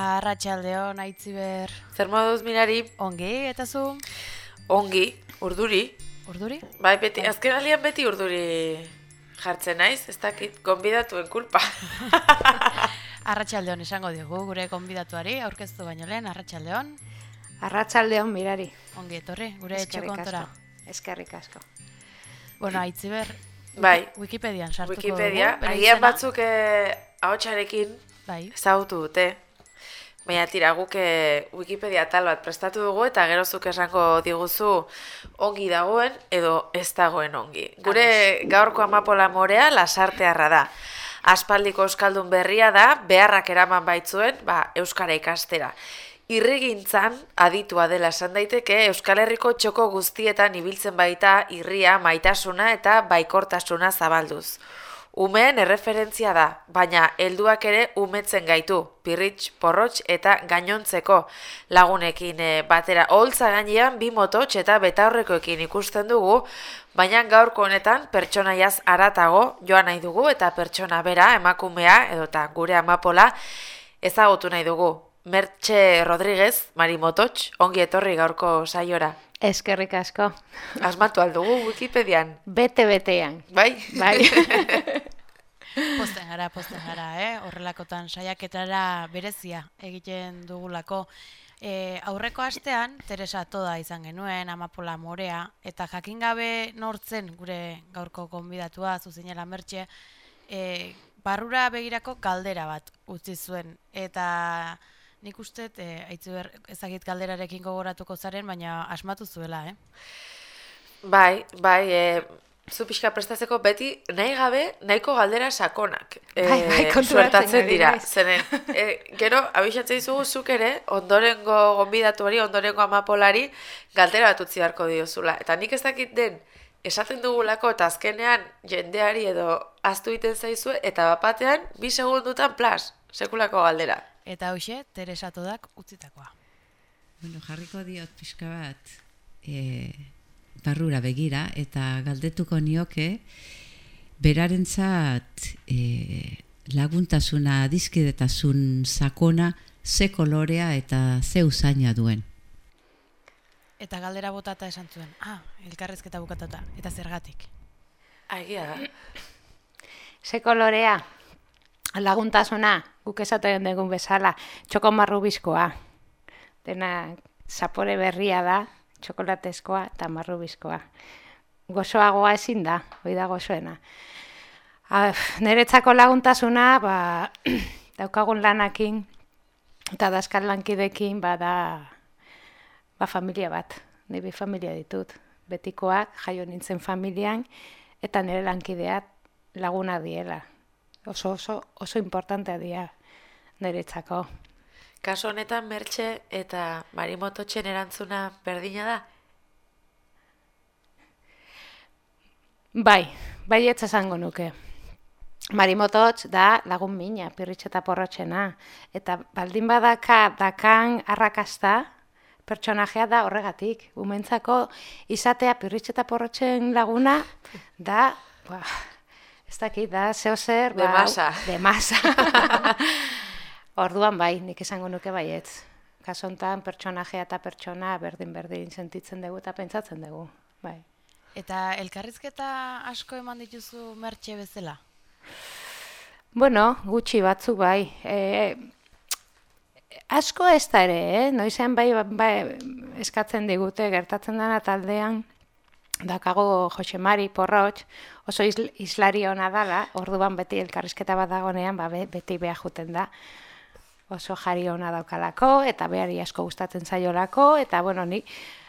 Arratxaldeon, aitziber. Zer moduz mirari? Ongi, eta zu? Ongi, urduri. Urduri? Bai, beti, azken alian beti urduri jartzen naiz, ez dakit, konbidatuen kulpa. Arratxaldeon esango diogu, gure konbidatuari, aurkeztu baino lehen, arratxaldeon. Arratxaldeon mirari. Ongi etorri, gure etxeko asko. Eskerrik asko. Bueno, aitziber, Bai, Wikipedian sartuko Wikipedia, dugu. agian batzuk eh, ahotsarekin Bai, ezagutu dute. Baina tira, guk eh, Wikipedia tal bat prestatu dugu eta gero zuk esango diguzu ongi dagoen edo ez dagoen ongi. Gure gaurko amapola morea lasartearra da. Aspaldiko euskaldun berria da, beharrak eraman baitzuen, ba, euskara ikastera. Irrigintzan aditua dela esan daiteke Euskal Herriko txoko guztietan ibiltzen baita irria, maitasuna eta baikortasuna zabalduz. Umeen erreferentzia da, baina helduak ere umetzen gaitu, pirritx, porrotx eta gainontzeko lagunekin eh, batera. Oholtza gainean bi mototx eta betaurrekoekin ikusten dugu, baina gaurko honetan pertsonaiaz aratago joan nahi dugu eta pertsona bera, emakumea edota gure amapola ezagutu nahi dugu. Mertxe Rodríguez, Mari Mototx, ongi etorri gaurko saiora. Eskerrik asko. Asmatu aldugu Wikipedian, Bete-betean. bai? Bai. posten gara, posten gara, eh? Horrelakotan saiaketara berezia egiten dugulako. E, aurreko astean, Teresa Toda izan genuen, Amapola Morea, eta jakin gabe nortzen gure gaurko konbidatua, zuzinela mertxe, e, barrura begirako galdera bat utzi zuen. Eta nik uste, e, aitzuber, ezagit galderarekin gogoratuko zaren, baina asmatu zuela, eh? Bai, bai, e, zu pixka prestatzeko beti nahi gabe nahiko galdera sakonak e, Bai, bai, suertatzen dira. Zeren, e, gero, abisatzen dizugu zuk ere, ondorengo gonbidatuari, ondorengo amapolari, galdera bat utzi beharko diozula. Eta nik ez dakit den, esaten dugulako eta azkenean jendeari edo aztu egiten zaizue, eta bapatean, bi segundutan plas, sekulako galdera. Eta hoxe, Teresa Todak utzitakoa. Bueno, jarriko diot pixka bat e, barrura begira eta galdetuko nioke berarentzat e, laguntasuna, dizkidetasun sakona ze kolorea eta ze usaina duen. Eta galdera botata esan zuen, ah, elkarrezketa bukatata, eta zergatik. Agia da. Ze kolorea. Laguntasuna, guk esaten dugun bezala, txoko marrubizkoa. Dena zapore berria da, txokolatezkoa eta marrubizkoa. Gozoagoa ezin da, hoi da gozoena. Niretzako laguntasuna, ba, daukagun lanakin, eta daskal lankidekin, bada, ba, familia bat. Ni bi familia ditut. Betikoak, jaio nintzen familian, eta nire lankideak laguna diela. Oso, oso, oso importantea dira niretzako. Kaso honetan mertxe eta marimototxen erantzuna berdina da? Bai, bai ez esango nuke. Marimototx da lagun mina, pirritx eta porrotxena. Eta baldin badaka dakan arrakasta, pertsonajea da horregatik. Umentzako izatea pirritx eta porrotxen laguna da, ba, ez dakit, da zeo zer, De ba, masa. De masa. Orduan bai, nik esango nuke baietz. Kaso honetan pertsonajea eta pertsona berdin-berdin sentitzen dugu eta pentsatzen dugu. Bai. Eta elkarrizketa asko eman dituzu mertxe bezala? Bueno, gutxi batzuk bai. E, asko ez da ere, eh? Noizean bai, bai eskatzen digute gertatzen dena taldean, dakago Jose Mari Porrotx, oso isl, islari ona dala, orduan beti elkarrizketa bat dagonean, ba, be- beti beha juten da. Oso jari ona daukalako, eta behari asko gustatzen zaiolako, eta bueno, ni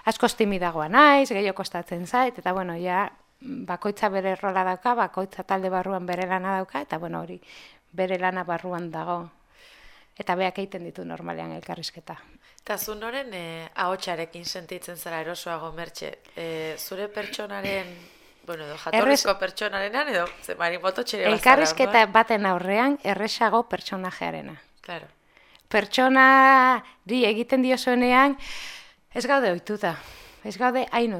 asko timidagoa naiz, gehiago kostatzen zait, eta bueno, ja, bakoitza bere rola dauka, bakoitza talde barruan bere lana dauka, eta bueno, hori bere lana barruan dago. Eta beak egiten ditu normalean elkarrizketa. Eta zu noren eh, ahotsarekin sentitzen zara erosoago mertxe? Eh, zure pertsonaren, bueno, edo jatorrizko pertsonarenan edo ze marimototxere bazara, Elkarrizketa orduan? baten aurrean erresago pertsonajearena. Claro. Pertsonari egiten diozuenean ez gaude ohituta. Ez gaude hain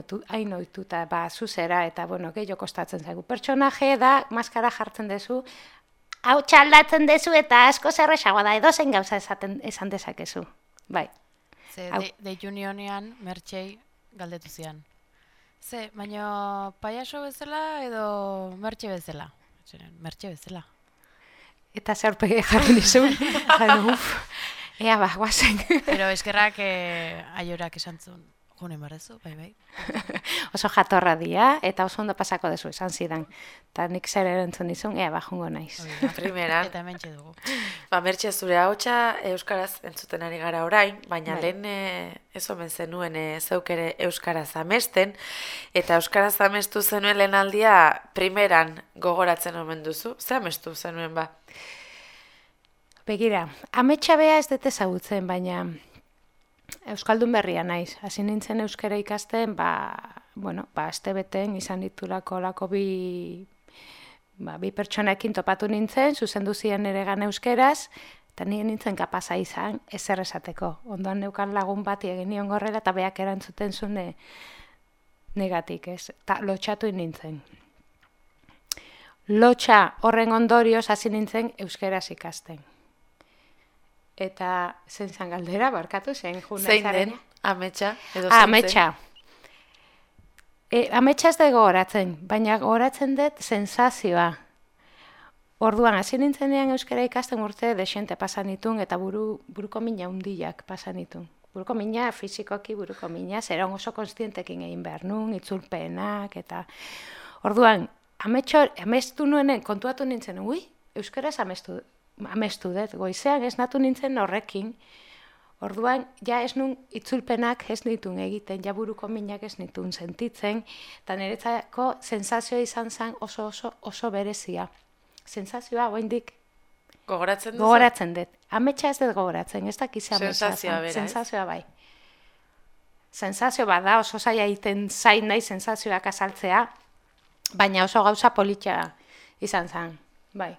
ohituta, ba, zuzera, eta, bueno, gehiago kostatzen zaigu. Pertsonaje da, maskara jartzen duzu, hau txaldatzen dezu eta asko zerresagoa da, edo zen gauza esaten, esan dezakezu. Bai. Ze, de, deitu nionean, mertxei galdetu zian. Ze, baina paiaso bezala edo mertxe bezala? Mertxe bezala. Eta zerpege jarri nizun. Jaren, uf, ea ba, guazen. Pero eskerrak eh, aiorak esan zuen, june marrezu, bai, bai. oso jatorra dia, eta oso ondo pasako dezu esan zidan. Eta nik zer erantzun nizun, ea ba, jungo naiz. Primeran. Eta hemen dugu. Ba, mertxe zure hautsa euskaraz entzuten ari gara orain, baina Bai. lehen e, ez omen zenuen e, zeuk ere euskaraz amesten, eta euskaraz amestu zenuen lehen aldia primeran gogoratzen omen duzu. Ze amestu zenuen ba? Begira, ametsa bea ez dute ezagutzen, baina Euskaldun berria naiz. Hasi nintzen euskara ikasten, ba, bueno, ba, azte beten izan ditulako lako bi, ba, bi pertsonekin topatu nintzen, zuzendu ziren ere gan euskeraz, eta nire nintzen kapaza izan ezer esateko. Ondoan neukan lagun bati egin nion gorrela, eta beak erantzuten zune negatik, ez? Ta lotxatu nintzen. Lotxa horren ondorioz hasi nintzen euskeraz ikasten. Eta zen zan galdera, barkatu, zen juna Zein den ametsa? Edo Ah, ametsa. E, ametsa ez da gogoratzen, baina gogoratzen dut sensazioa. Orduan, hasi nintzenean euskara ikasten urte desente pasan ditun eta buru, buruko mina hundiak pasan ditun. Buruko mina, fizikoki buruko mina, zera oso konstientekin egin behar nun, itzulpenak, eta... Orduan, ametxo, amestu nuenen, kontuatu nintzen, ui, euskaraz amestu, amestu dut, goizean ez natu nintzen horrekin, Orduan, ja ez nun itzulpenak ez nitun egiten, ja buruko minak ez nitun sentitzen, eta niretzako sensazioa izan zen oso oso oso berezia. Sensazioa, oindik Gogoratzen duzu? gogoratzen dut. Ametsa ez dut gogoratzen, ez dakiz ametsa. Sensazioa bera? Sensazioa bai. Sensazio bat da, oso zaila egiten zain nahi sensazioak azaltzea, baina oso gauza politxa izan zen. Bai.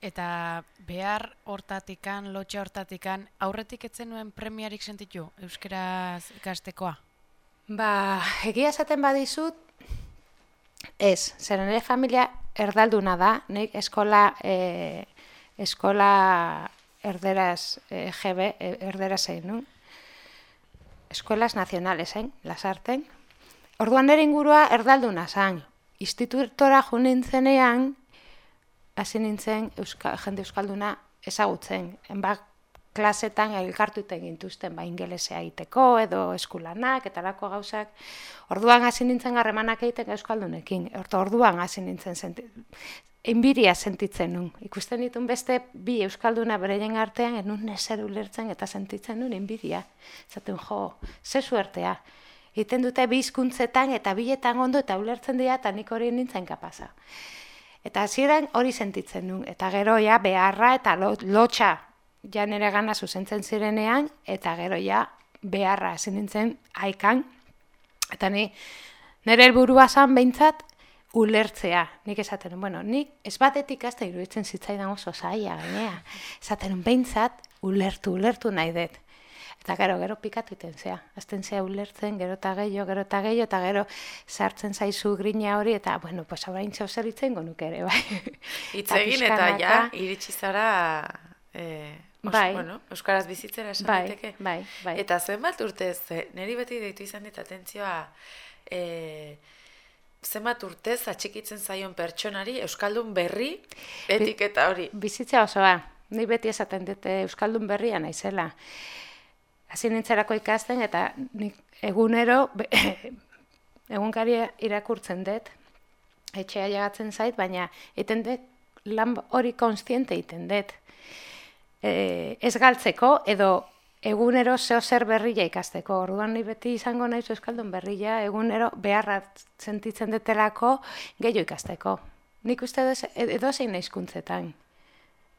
Eta behar hortatikan, lotxa hortatikan, aurretik etzen nuen premiarik sentitu, euskaraz ikastekoa? Ba, egia esaten badizut, ez, zer nire familia erdalduna da, nik eskola, e, eskola erderaz, e, GB, e, erderaz egin nun, eskuelas nazionales, hein, lasarten. Orduan nire ingurua erdalduna zan. Institutora jo nintzenean, hasi nintzen euska, jende euskalduna ezagutzen. Enba klasetan elkartute gintuzten ba ingelesea egiteko edo eskulanak eta lako gauzak. Orduan hasi nintzen harremanak egiten euskaldunekin. Orta orduan hasi nintzen senti enbiria sentitzen nun. Ikusten ditun beste bi euskalduna bereien artean enun nezer ulertzen eta sentitzen nun enbidia. Zaten jo, ze suertea. Iten dute bi hizkuntzetan eta biletan ondo eta ulertzen dira eta nik hori nintzen kapaza. Eta hasieran hori sentitzen nun. Eta gero ja beharra eta lo, lotxa ja nire gana zuzentzen zirenean, eta gero ja beharra hasi nintzen haikan. Eta ni nire helburua zan behintzat ulertzea. Nik esaten, nuen, bueno, nik ez batetik azta iruditzen zitzaidan oso zaila, gainea. Esaten, nuen, behintzat ulertu, ulertu nahi dut. Eta gero, gero pikatu iten zea. Azten zea ulertzen, gero eta gehiago, gero eta gehiago, eta gero sartzen zaizu grina hori, eta, bueno, pues habrain zer itzen gonuk ere, bai. Hitz Eta ja, iritsi zara, eh, os, Bai. bueno, euskaraz bizitzera esan Bai, daiteke. bai, bai. Eta zenbat urtez, niri beti deitu izan dit atentzioa, e, zenbat urtez atxikitzen zaion pertsonari Euskaldun berri etiketa hori. Bizitza osoa, ni beti esaten dute Euskaldun berria naizela. Hasi nintzerako ikasten eta nik egunero be- egunkaria irakurtzen dut, etxea jagatzen zait, baina egiten dut lan hori konstiente egiten dut. E, ez galtzeko edo egunero zeo zer berria ikasteko. Orduan ni beti izango naiz euskaldun berria egunero beharra sentitzen detelako gehiago ikasteko. Nik uste edo zein hizkuntzetan.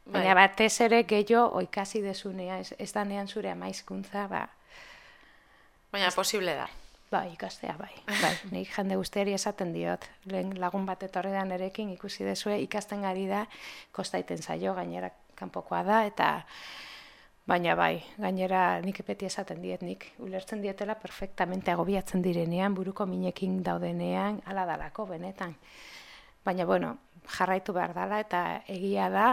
Baina Bai. batez ere gehiago oikasi desunea, ez, ez danean zure ama hizkuntza, ba, Baina posible da. Bai, ikastea, bai. bai. Nik jende guztiari esaten diot. Lehen lagun bat etorri da nerekin ikusi dezue ikasten ari da, kostaiten zaio, gainera kanpokoa da, eta baina bai, gainera nik beti esaten diet nik, ulertzen dietela perfectamente agobiatzen direnean, buruko minekin daudenean, ala dalako benetan. baina bueno, jarraitu behar dela eta egia da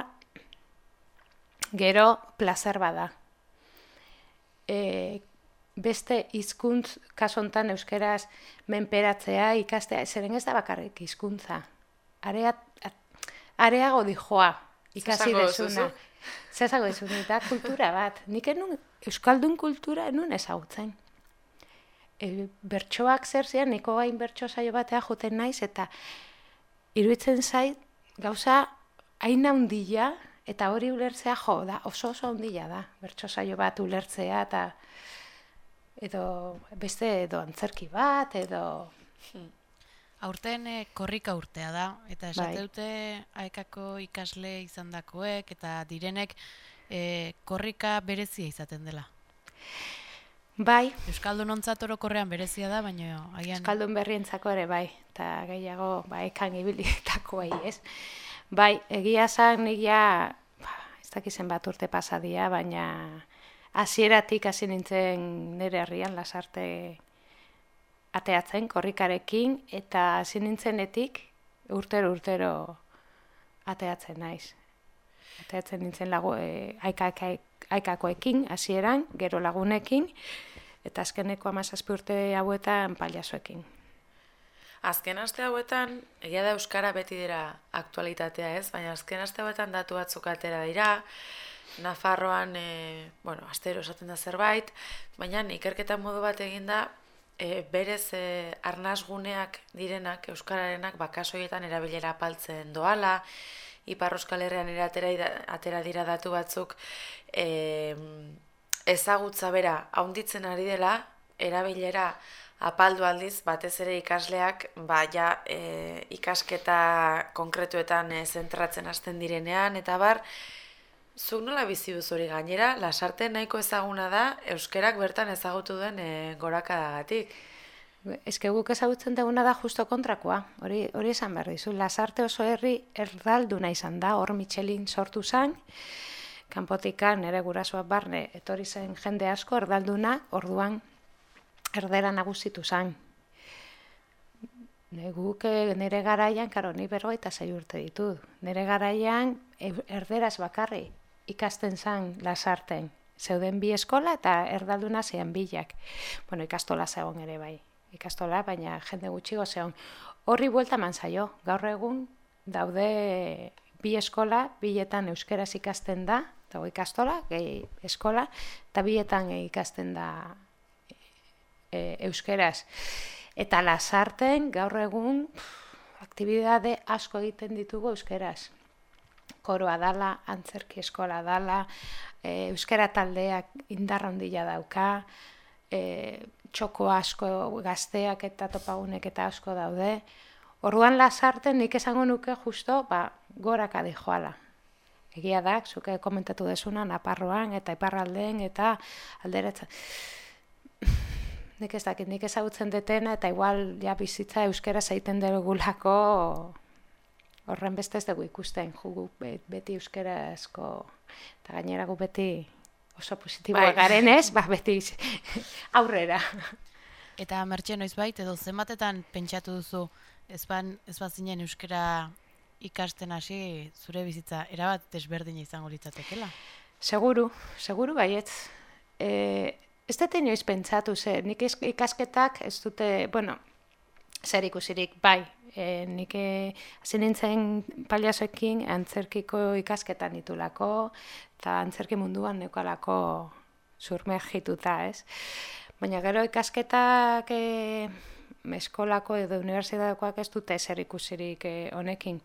gero placer bada. E, beste hizkuntz kasu hontan euskeraz menperatzea ikastea zeren ez da bakarrik hizkuntza. Area areago dijoa ikasi duzu? Zezago dizun, eta kultura bat. Nik enun, Euskaldun kultura enun ezagutzen. E, bertsoak zer zian, niko gain bertso saio batea joten naiz, eta iruditzen zait, gauza hain handia, eta hori ulertzea jo, da, oso oso handia da, bertso saio bat ulertzea, eta edo beste edo antzerki bat, edo Aurten eh, korrika urtea da, eta esate Bai. dute aekako ikasle izandakoek eta direnek eh, korrika berezia izaten dela. bai, Euskaldun ontzat orokorrean berezia da, baina agian Euskaldun berrientzako ere bai, eta gehiago ba, ekan ibilitakoei, ez? Bai, egia zan ja, ba, ez dakizen bat urte pasadia, baina hasieratik hasi nintzen nire herrian lasarte ateatzen korrikarekin, eta hasi nintzenetik urtero urtero ateatzen naiz. Ateatzen nintzen lagu, e, aikak- aikakoekin hasieran, gero lagunekin, eta azkeneko amazazpi urte hauetan paliasoekin. Azken aste hauetan, egia da Euskara beti dira aktualitatea ez, baina azken aste hauetan datu batzuk atera dira, Nafarroan, e, bueno, astero esaten da zerbait, baina ikerketa modu bat eginda, e, berez e, arnasguneak direnak, Euskararenak, bakasoietan erabilera apaltzen doala, Ipar Euskal Herrian atera, atera dira datu batzuk, e, ezagutza bera haunditzen ari dela, erabilera apaldu aldiz, batez ere ikasleak, ba, ja, e, ikasketa konkretuetan e, zentratzen hasten direnean, eta bar, zuk nola bizi duzu hori gainera, lasarte nahiko ezaguna da, euskerak bertan ezagutu duen e, gorakadagatik. Eske guk ezagutzen duguna da justo kontrakoa, hori, hori esan behar dizu. Lasarte oso herri erdalduna izan da, hor Michelin sortu zen, kanpotikan nere gurasoak barne etorri zen jende asko erdalduna, orduan erdera nagusitu zen. Ne, guk eh, nire garaian, karo, ni berrogeita zei urte ditu. Nire garaian e- erderaz bakarri ikasten zen lasarten. Zeuden bi eskola eta erdalduna zean bilak. Bueno, ikastola zegoen ere bai. Ikastola, baina jende gutxigo zegoen. Horri buelta eman zaio. Gaur egun daude bi eskola, biletan euskeraz ikasten da, dago ikastola, gehi eskola, eta bietan ikasten da e, euskeraz. Eta lasarten gaur egun aktibidade asko egiten ditugu euskeraz. Koroa dala, antzerki eskola dala, e, euskera taldeak indar handia dauka, e, txoko asko gazteak eta topagunek eta asko daude. Orduan lasarten nik esango nuke justo ba, goraka joala. Egia da, zuke komentatu desuna, Naparroan eta Iparraldeen eta alderetzen. Nik ez dakit, nik ezagutzen detena eta igual ja bizitza euskera egiten dugulako horren beste ez dugu ikusten, jugu be- beti euskarazko eta gainera gu beti oso positiboa Bai. garen ez, ba beti aurrera. Eta mertxe noizbait edo zenbatetan pentsatu duzu ez ban ez bazinen euskara ikasten hasi zure bizitza erabat desberdina izango litzatekeela. Seguru, seguru baietz. E, ez dut inoiz pentsatu, ze, nik ikasketak ez dute, bueno, zer ikusirik, bai, e, nik e, hasi nintzen paliasoekin antzerkiko ikasketan ditulako, eta antzerki munduan neukalako surmergituta, ez? Baina gero ikasketak e, eskolako edo unibertsitatekoak ez dute zer ikusirik e, honekin.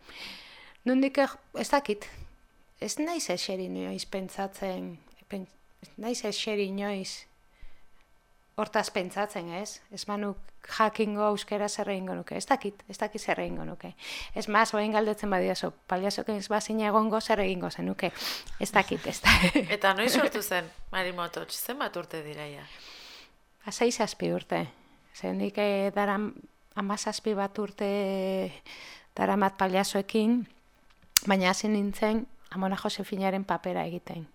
Nondik eh, ez dakit, ez naiz eseri inoiz pentsatzen, pen, ez naiz eseri inoiz hortaz pentsatzen, ez? Ez manuk jakingo euskera zer egingo nuke, ez dakit, ez dakit zer egingo nuke. Ez maz, oain galdetzen badiazo, paliazoken ez bazina egongo zer egingo zenuke, ez dakit, ez da. Eta noiz sortu zen, Mari Mototx, zenbat urte diraia? Azai zazpi urte. Zer nik eh, dara amazazpi bat urte daramat paliazoekin, baina hasi nintzen Amona Josefinaren papera egiten.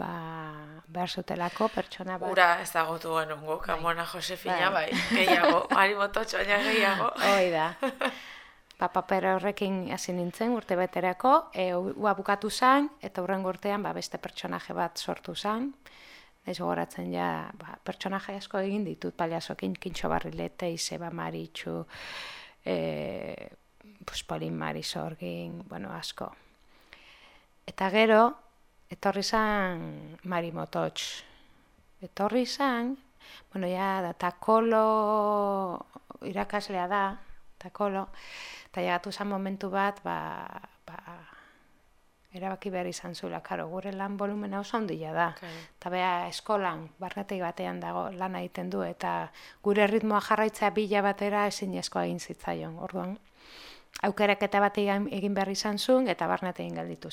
Ba, behar zutelako pertsona bat. Ura ezagutu genuen guk, Amona Josefina, bai, Bai. gehiago, Mari Mototx baina gehiago. Hoi da. ba, paper horrekin hasi nintzen urte beterako, e, ua bukatu zen, eta hurren urtean ba, beste pertsonaje bat sortu zen. Ez gogoratzen ja, ba, pertsonaje asko egin ditut, paliazokin, kintxo barrilete, izeba maritxu, e, pues, polin marizorgin, bueno, asko. Eta gero, etorri zen Mari Mototx. Etorri zen, bueno, ja, da, takolo irakaslea da, takolo, eta jagatu zen momentu bat, ba, ba, erabaki behar izan zuela, karo, gure lan volumena oso handia da. Eta beha eskolan, barratei batean dago lan egiten du, eta gure ritmoa jarraitzea bila batera ezin egin zitzaion, orduan. Aukerak eta bat egin behar izan zuen, eta barnet egin gelditu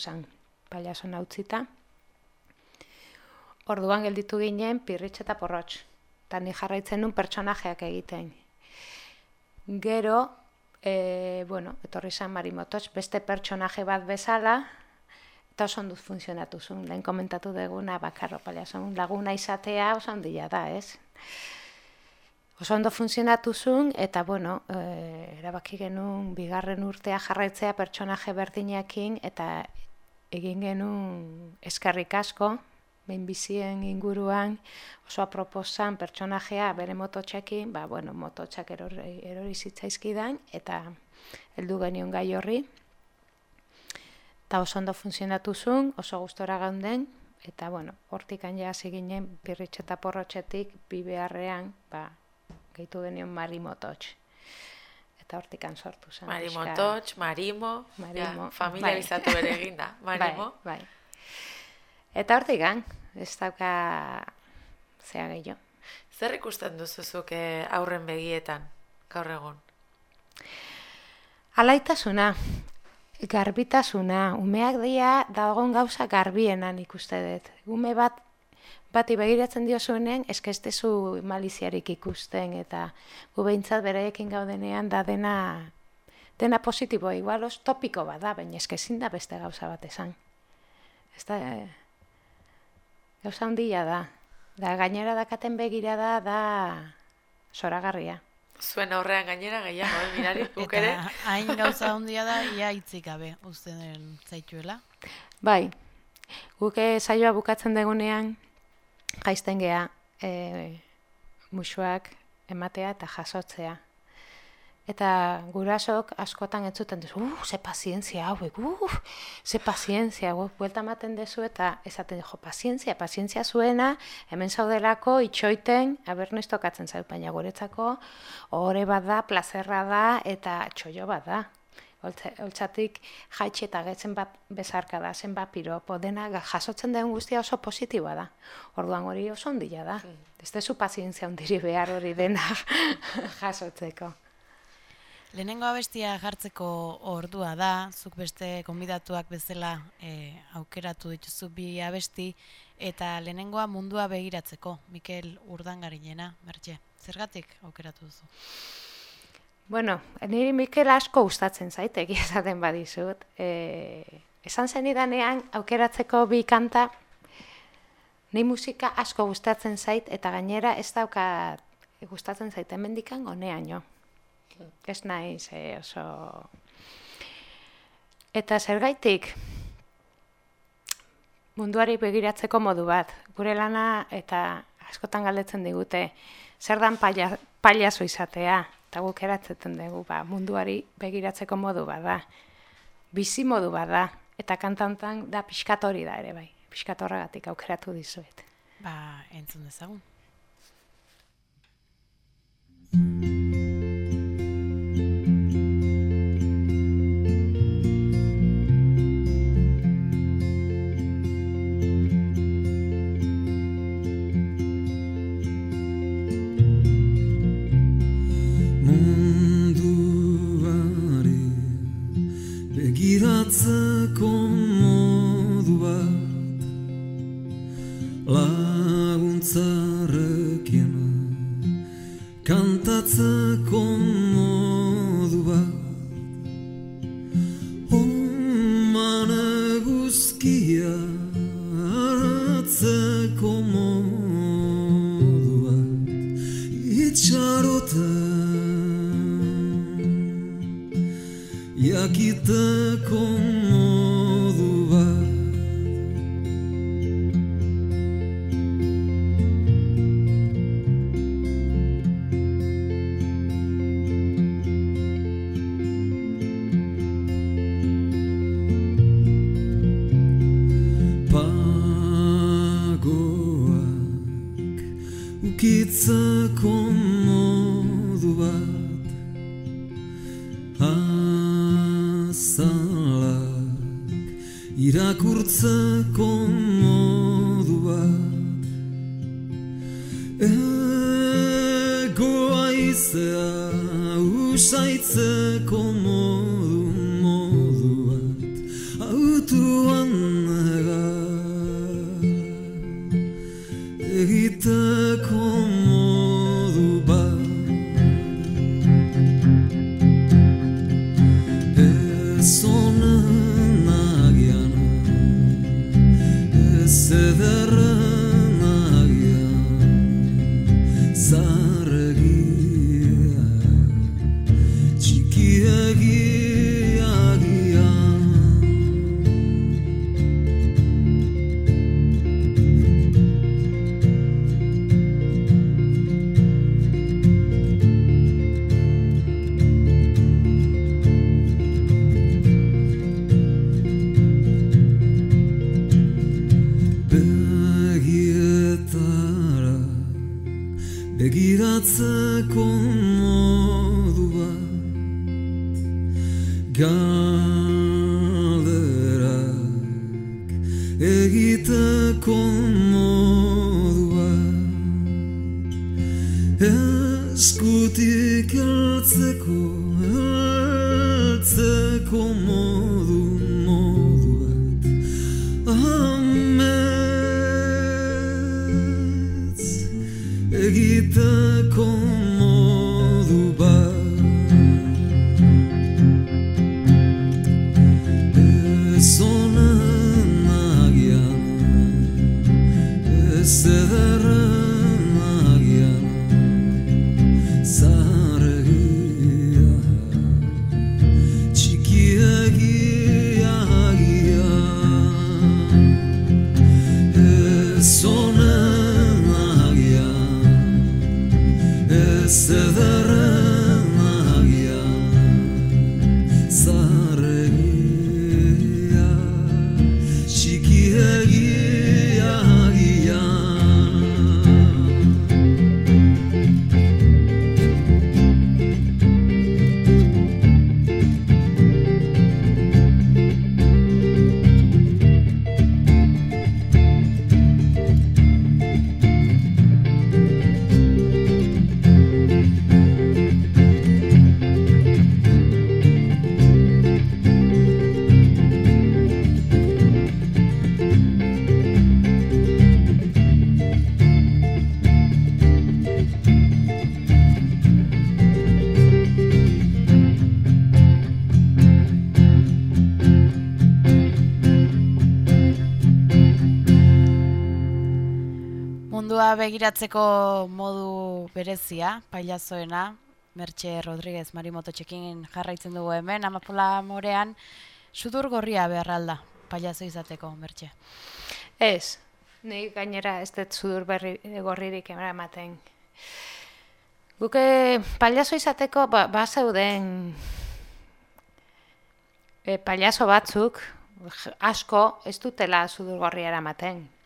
zen, paliazo nautzita. Orduan gelditu ginen pirritx eta porrotx. Eta ni jarraitzen nun pertsonajeak egiten. Gero, e, bueno, etorri zen Marimototx, beste pertsonaje bat bezala, eta oso ondo funtzionatu zuen, lehen komentatu duguna, bakarro paliazun, laguna izatea oso ondia da, ez? Oso ondo funtzionatu zuen, eta, bueno, e, erabaki genuen bigarren urtea jarraitzea pertsonaje berdinekin, eta egin genuen eskarrik asko, behin bizien inguruan, oso aproposan pertsonajea bere mototxekin, ba, bueno, mototxak erori, erori zitzaizkidan, eta heldu genion gai horri. Eta oso ondo funtzionatu zuen, oso gustora gaunden, eta, bueno, hortik ja hasi ginen, birritxe eta porrotxetik, bi beharrean, ba, gehitu genion mari mototx. Eta hortik sortu zen. Mari mototx, marimo, marimo. Ja, familiarizatu bai. bere eginda, marimo. Bai, bai. Eta hortik gan, ez dauka zea gehiago. Zer ikusten duzuzuk eh, aurren begietan, gaur egun? Alaitasuna, garbitasuna, umeak dira dagoen gauza garbienan ikuste dut. Ume bat, bati begiratzen dio zuenean, eskestezu maliziarik ikusten, eta gu behintzat bereekin gaudenean da dena, dena positiboa, igual topiko bat da, baina eskezin da beste gauza bat esan. Ez da, eh, gauza handia da. Da gainera dakaten begira da, da soragarria. Zuen aurrean gainera gehiago, eh, mirari, ere? Eta hain gauza handia da, ia hitzik gabe, uste den zaituela. Bai, guke eh, saioa bukatzen degunean, jaizten gea, e, musuak ematea eta jasotzea. Eta gurasok askotan entzuten duzu, uh, ze pazientzia hauek, uh, ze pazientzia, uh, buelta maten dezu eta esaten jo, pazientzia, pazientzia zuena, hemen zaudelako itxoiten, aber noiz tokatzen zau, baina guretzako, ore bat da, plazerra da, eta txoio bat da. Holtzatik jaitxe eta getzen bat bezarka da, zen bat piropo, dena jasotzen den guztia oso positiboa da. Orduan hori oso ondila da. Mm. Ez dezu pazientzia ondiri behar hori dena jasotzeko. Lehenengo abestia jartzeko ordua da, zuk beste konbidatuak bezala e, aukeratu dituzu bi abesti, eta lehenengoa mundua begiratzeko, Mikel Urdangarinena, bertxe, zergatik aukeratu duzu? Bueno, niri Mikel asko gustatzen zait, egia esaten badizut. E, esan zen idanean, aukeratzeko bi kanta, ni musika asko gustatzen zait, eta gainera ez dauka gustatzen zait, hemendikan gonean jo ez naiz e, oso... Eta zergaitik munduari begiratzeko modu bat, gure lana eta askotan galdetzen digute, zer dan paliazo izatea, eta guk eratzeten dugu, ba, munduari begiratzeko modu bat da, bizi modu bat da, eta kantantan da pixkatori da ere bai, pixkatorragatik aukeratu dizuet. Ba, entzun dezagun. Begiratzeko modu berezia, pailazoena, Mertxe Rodríguez Marimototxekin jarraitzen dugu hemen, Amapola Morean, sudur gorria beharralda, pailazo izateko, Mertxe. Ez, ni gainera ez dut sudur berri gorririk ematen. Guke pailazo izateko ba, ba zeuden e, pailazo batzuk asko ez dutela sudur gorria eramaten.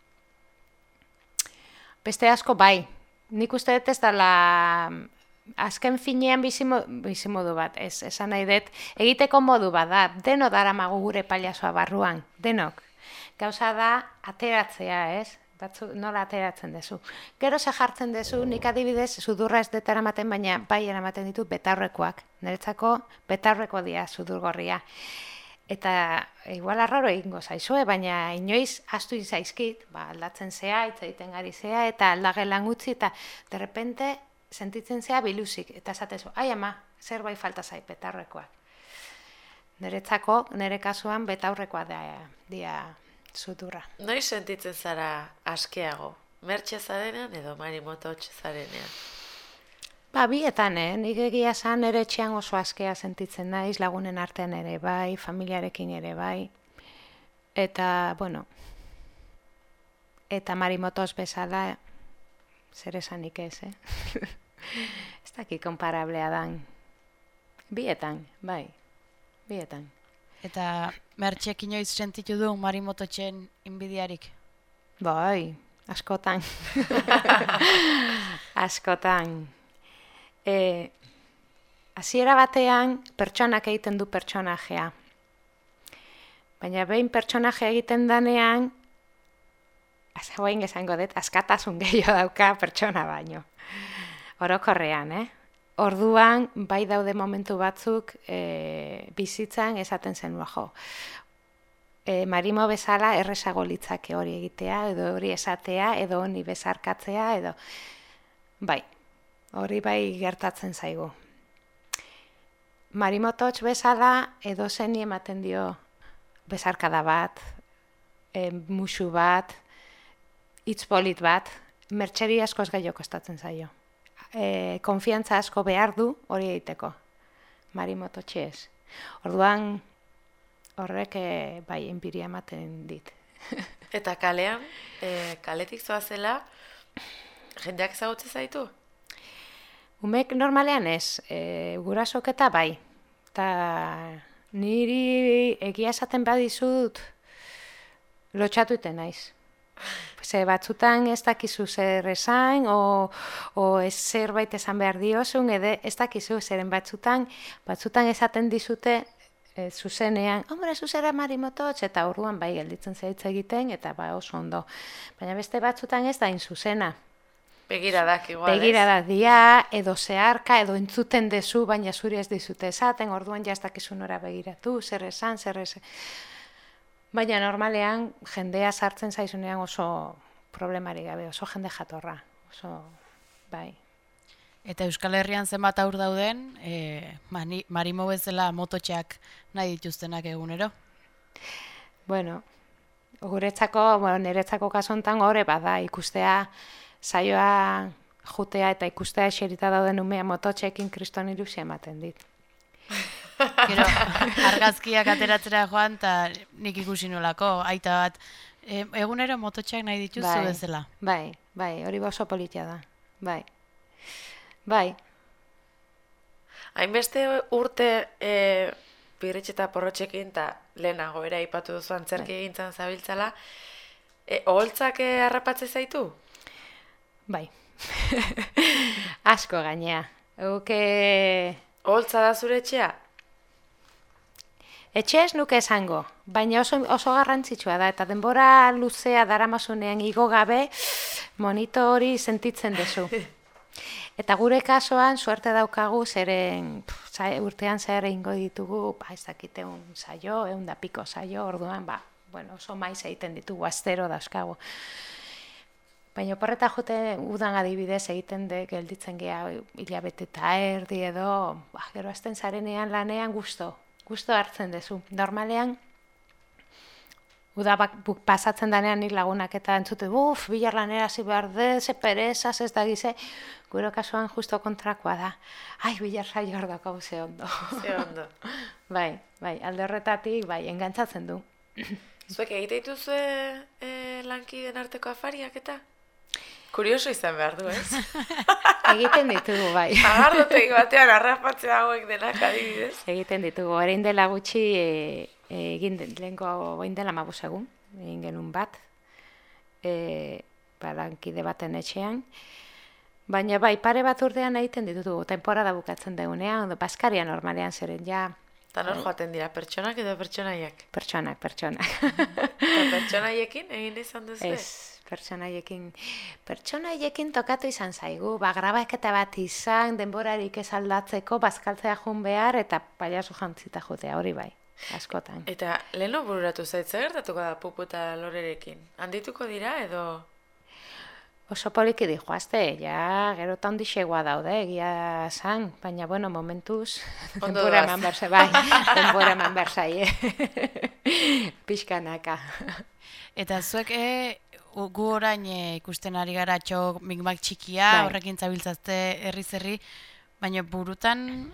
Beste asko bai. Nik uste dut ez dela azken finean bizimo, bizimodu bat, ez, esan nahi dut, egiteko modu bat da, deno daramagu gure pailazoa barruan, denok. Gauza da, ateratzea, ez? Batzu, nola ateratzen dezu. Gero ze jartzen dezu, nik adibidez, sudurra ez dut eramaten, baina bai eramaten ditut betaurrekoak. Niretzako betaurreko dia sudurgorria. Eta igual arraro egingo zaizue, baina inoiz astu zaizkit, ba, aldatzen zea, hitz egiten gari zea, eta aldagelan utzi, eta derrepente sentitzen zea biluzik, eta esatezu, ai ama, zerbait falta zait betaurrekoak. Niretzako, nire kasuan betaurrekoa da, dia sudurra. Noiz sentitzen zara askeago? Mertxe zarenean edo marimoto zarenean? Ba, bietan, eh? Nik egia zan ere etxean oso askea sentitzen naiz, lagunen artean ere bai, familiarekin ere bai. Eta, bueno, eta marimotos bezala, zer esanik ez, eh? ez daki konparablea dan. Bietan, bai, bietan. Eta mertxek inoiz sentitu du marimototxen inbidiarik. Bai, askotan. askotan. E, hasiera batean, pertsonak egiten du pertsonajea. Baina behin pertsonajea egiten danean, hain esango dut, askatasun gehiago dauka pertsona baino. Orokorrean, eh? Orduan, bai daude momentu batzuk e, bizitzan esaten zen jo. E, marimo bezala errezago litzake hori egitea, edo hori esatea, edo honi bezarkatzea, edo... Bai, hori bai gertatzen zaigu. Marimototx bezala edo zeni ematen dio bezarkada bat, e, musu bat, hitz polit bat, mertxeri askoz gehiago kostatzen zaio. E, konfiantza asko behar du hori egiteko. Marimototxe ez. Orduan horrek e, bai enpiria ematen dit. Eta kalean, e, kaletik zoazela, jendeak ezagutzen zaitu? Umek normalean ez, e, gurasok eta bai. Eta niri egia esaten badizut lotxatuten naiz. Ze batzutan ez dakizu zer esan, o, o ez zerbait esan behar diozun, edo ez dakizu zeren batzutan, batzutan esaten dizute e, zuzenean, hombre, zuzera marimototx, eta orduan bai gelditzen zaitz egiten, eta ba oso ondo. Baina beste batzutan ez da in zuzena. Begiradak igual, Begiradak dia, edo zeharka, edo entzuten dezu, baina zuri ez dizute esaten, orduan ja ez dakizu nora begiratu, zer esan, zer esan. Baina normalean jendea sartzen zaizunean oso problemari gabe, oso jende jatorra. Oso, bai. Eta Euskal Herrian zenbat aur dauden, e, mani, marimo bezala mototxeak nahi dituztenak egunero. Bueno, guretzako, bueno, niretzako kasontan gore bada ikustea saioa jutea eta ikustea eserita dauden umea mototxeekin kriston ilusia ematen dit. Gero, argazkiak ateratzera joan, eta nik ikusi nolako, aita bat, e, egunero mototxeak nahi dituzu Bai. bezala. Bai, bai, hori oso politia da. Bai. Bai, Hainbeste urte e, pirritx eta porrotxekin, eta lehenago ere aipatu duzu antzerki egintzen zabiltzala, e, oholtzak e, harrapatze zaitu? Bai. Asko gainea. Euke Oholtza da zure etxea? etxe ez nuke esango, baina oso, oso garrantzitsua da, eta denbora luzea daramasunean igo gabe, monito hori sentitzen duzu. Eta gure kasoan, suerte daukagu, zeren pff, urtean zer egingo ditugu, ba, ez dakite un saio, egun da piko saio, orduan, ba, bueno, oso maiz egiten ditugu, astero dauzkagu. Baina porreta jote udan adibidez egiten de gelditzen gea hilabete eta erdi edo, ba, gero azten zarenean lanean gusto, gusto hartzen duzu. Normalean, uda bak, buk pasatzen danean nik lagunak eta entzute, uf, bilar lanera hasi behar de, ze perezaz ez da gize, gure kasuan justo kontrakoa da. Ai, bilar saio hor daukagu ze ondo. Ze ondo. bai, bai, alde horretatik, bai, engantzatzen du. Zuek egite dituzue e, lankideen arteko afariak eta? Kurioso izan behar du, ez? Egiten ditugu, bai. Agardotegi batean harrapatzea hauek denak adibidez. Egiten ditugu, orain dela gutxi e, e, egin lehenko oin dela mabuz egun, egin genuen bat, e, balankide baten etxean. Baina bai, pare bat urtean egiten ditugu, temporada bukatzen degunean, ondo, Baskaria normalean zeren ja, Eta nor joaten dira, pertsonak edo pertsonaiak? pertsonak, pertsonak. Eta pertsonaiekin egin izan duzu? Ez, pertsonaiekin, pertsonaiekin tokatu izan zaigu, ba, grabaketa bat izan, denborarik ez aldatzeko, bazkaltzea jun behar, eta paiaso jantzita jotea, hori bai, askotan. Eta leheno bururatu zait, zer gertatuko da pupu eta lorerekin? Handituko dira edo... Oso poliki dijoazte, ja, gero eta ondixegoa daude, egia san, baina, bueno, momentuz, denbora eman berze, bai, denbora eman berzaie, pixkanaka. Eta zuek e, gu orain e, ikusten ari gara txok migmak txikia, Bai. horrekin zabiltzazte herri zerri, baina burutan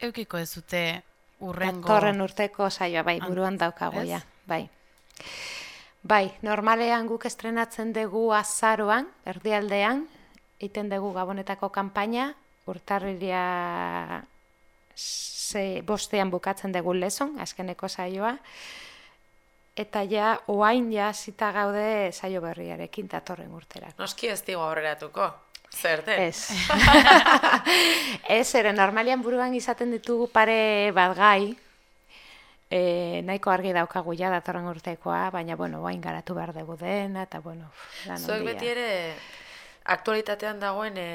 eukiko ez dute urrengo... Datorren urteko saioa, bai, An- buruan daukago, ez? ja, bai. Bai, normalean guk estrenatzen dugu azaroan, erdialdean, egiten dugu gabonetako kanpaina, urtarrilia ze, bostean bukatzen dugu lezon, azkeneko saioa, eta ja, oain ja zita gaude saio berriarekin datorren urterak. Noski ez digo aurreratuko. Zer den? Ez. Ez, ere, normalian buruan izaten ditugu pare bat gai, e, nahiko argi daukagu ja datorren urtekoa, baina, bueno, oain garatu behar dugu dena, eta, bueno, lan Zuek beti ere aktualitatean dagoen e,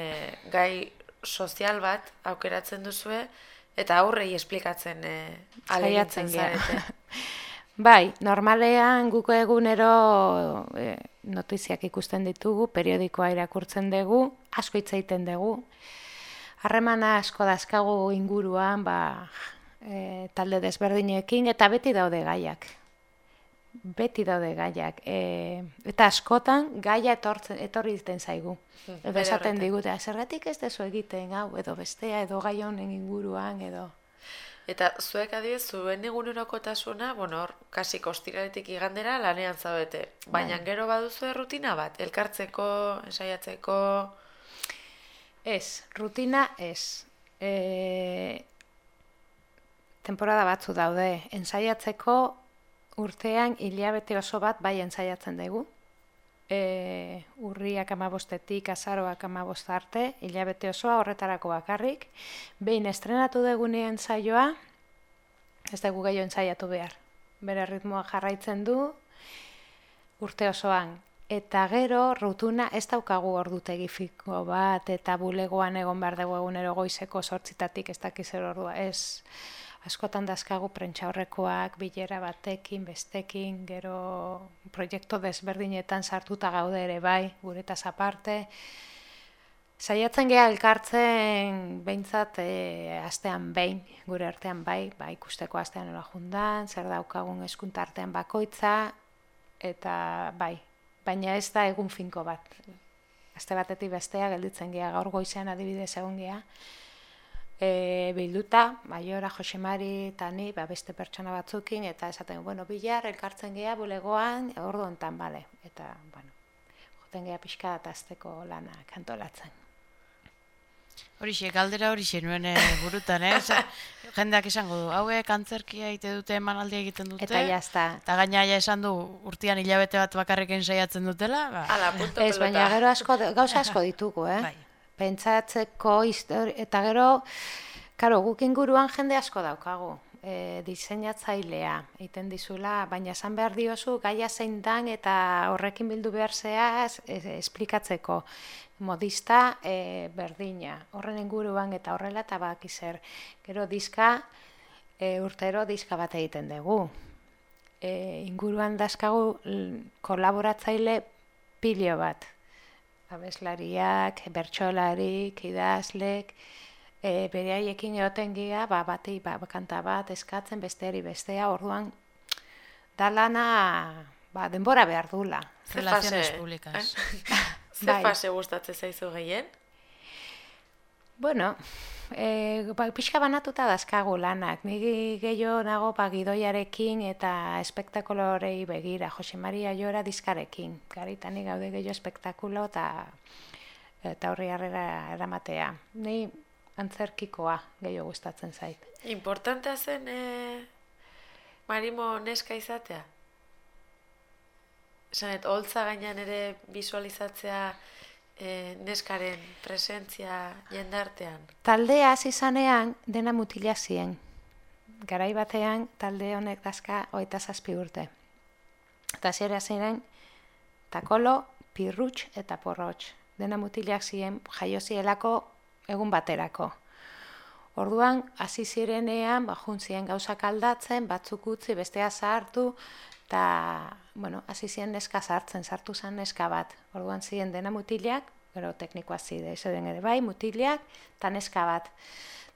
gai sozial bat aukeratzen duzue eta aurrei esplikatzen e, gea. zarete. Bai, normalean guko egunero e, notiziak ikusten ditugu, periodikoa irakurtzen dugu, asko hitz egiten dugu. Harremana asko dazkagu inguruan, ba, e, talde desberdinekin, eta beti daude gaiak. Beti daude gaiak. E, eta askotan gaia etortzen, etorri den zaigu. Edo bere esaten digute, "Ah, zergatik ez dezu egiten hau, edo bestea, edo gai honen inguruan, edo... Eta zuek adibidez zuen egunerokotasuna, bueno, hor kasi kostiraletik igandera lanean zaudete. Baina Bai. gero baduzu rutina bat, elkartzeko, ensaiatzeko, Ez, rutina ez. E, temporada batzu daude. Ensaiatzeko urtean hilabete oso bat bai ensaiatzen dugu. E, urriak amabostetik, azaroak amabost arte, hilabete osoa horretarako bakarrik. Behin estrenatu dugunean saioa, ez dugu gehiago ensaiatu behar. Bere ritmoa jarraitzen du, urte osoan. Eta gero, rutuna ez daukagu ordutegi fiko bat, eta bulegoan egon behar dugu egunero goizeko sortzitatik ez dakiz zer ordua. Ez, askotan dazkagu prentsa horrekoak, bilera batekin, bestekin, gero proiektu desberdinetan sartuta gaude ere bai, guretaz aparte. Saiatzen geha elkartzen behintzat e, astean behin, gure artean bai, bai ikusteko astean nola jundan, zer daukagun eskunt artean bakoitza, eta bai, baina ez da egun finko bat. Aste batetik bestea gelditzen gea gaur goizean adibidez egon gea. E, bilduta, Maiora, Josemari eta ni, ba, beste pertsona batzukin, eta esaten, bueno, bilar, elkartzen gea bulegoan, ordu hontan, bale. Eta, bueno, joten gea pixka eta azteko lana kantolatzen. Horixe, galdera horixe nuen eh, burutan, eh? Osa, jendeak esango du, hauek antzerkia egite dute, emanaldia egiten dute. Eta jazta. Eta gaina ja esan du, urtean hilabete bat bakarrik saiatzen dutela, ba, ala, punto Ez, pelota. baina gero asko, gauza asko ditugu, eh? bai. Pentsatzeko histori- eta gero karo, guk inguruan jende asko daukagu e, diseinatzailea egiten dizula, baina esan behar diozu gaia zein dan eta horrekin bildu behar zeaz e, esplikatzeko modista e, berdina, horren inguruan eta horrela eta baki zer. Gero diska, e, urtero diska bat egiten dugu. E, inguruan dazkagu l- kolaboratzaile pilo bat abeslariak, bertsolarik, idazlek, e, bere haiekin egoten gira, ba, bati ba, kanta bat eskatzen, besteari bestea, orduan, da lana, ba, denbora behar dula. Ze Relaciones fase, públicas. eh? Ze Bai. fase gustatzen zaizu gehien? Bueno, e, ba, pixka banatuta dazkagu lanak. Ni gehiago nago ba, gidoiarekin eta espektakulorei begira. Jose Maria Jora diskarekin. Garitani gaude gehiago espektakulo eta eta horri harrera eramatea. Ni antzerkikoa gehiago gustatzen zait. Importantea zen e, marimo neska izatea? Esanet, holtza gainean ere visualizatzea e, neskaren presentzia jendartean. Taldea hasi zanean dena mutila zien. Garai batean talde honek dazka hogeita zazpi urte. Eta zera ziren takolo, pirrutx eta porrotx. Dena mutilak ziren jaio egun baterako. Orduan, hasi zirenean, ba, jun ziren gauzak aldatzen, batzuk utzi, bestea zahartu, eta, bueno, hasi ziren neska sartzen, sartu zen neska bat. Orduan ziren dena mutilak, gero teknikoa zide, zeuden ere bai, mutilak, eta neska bat.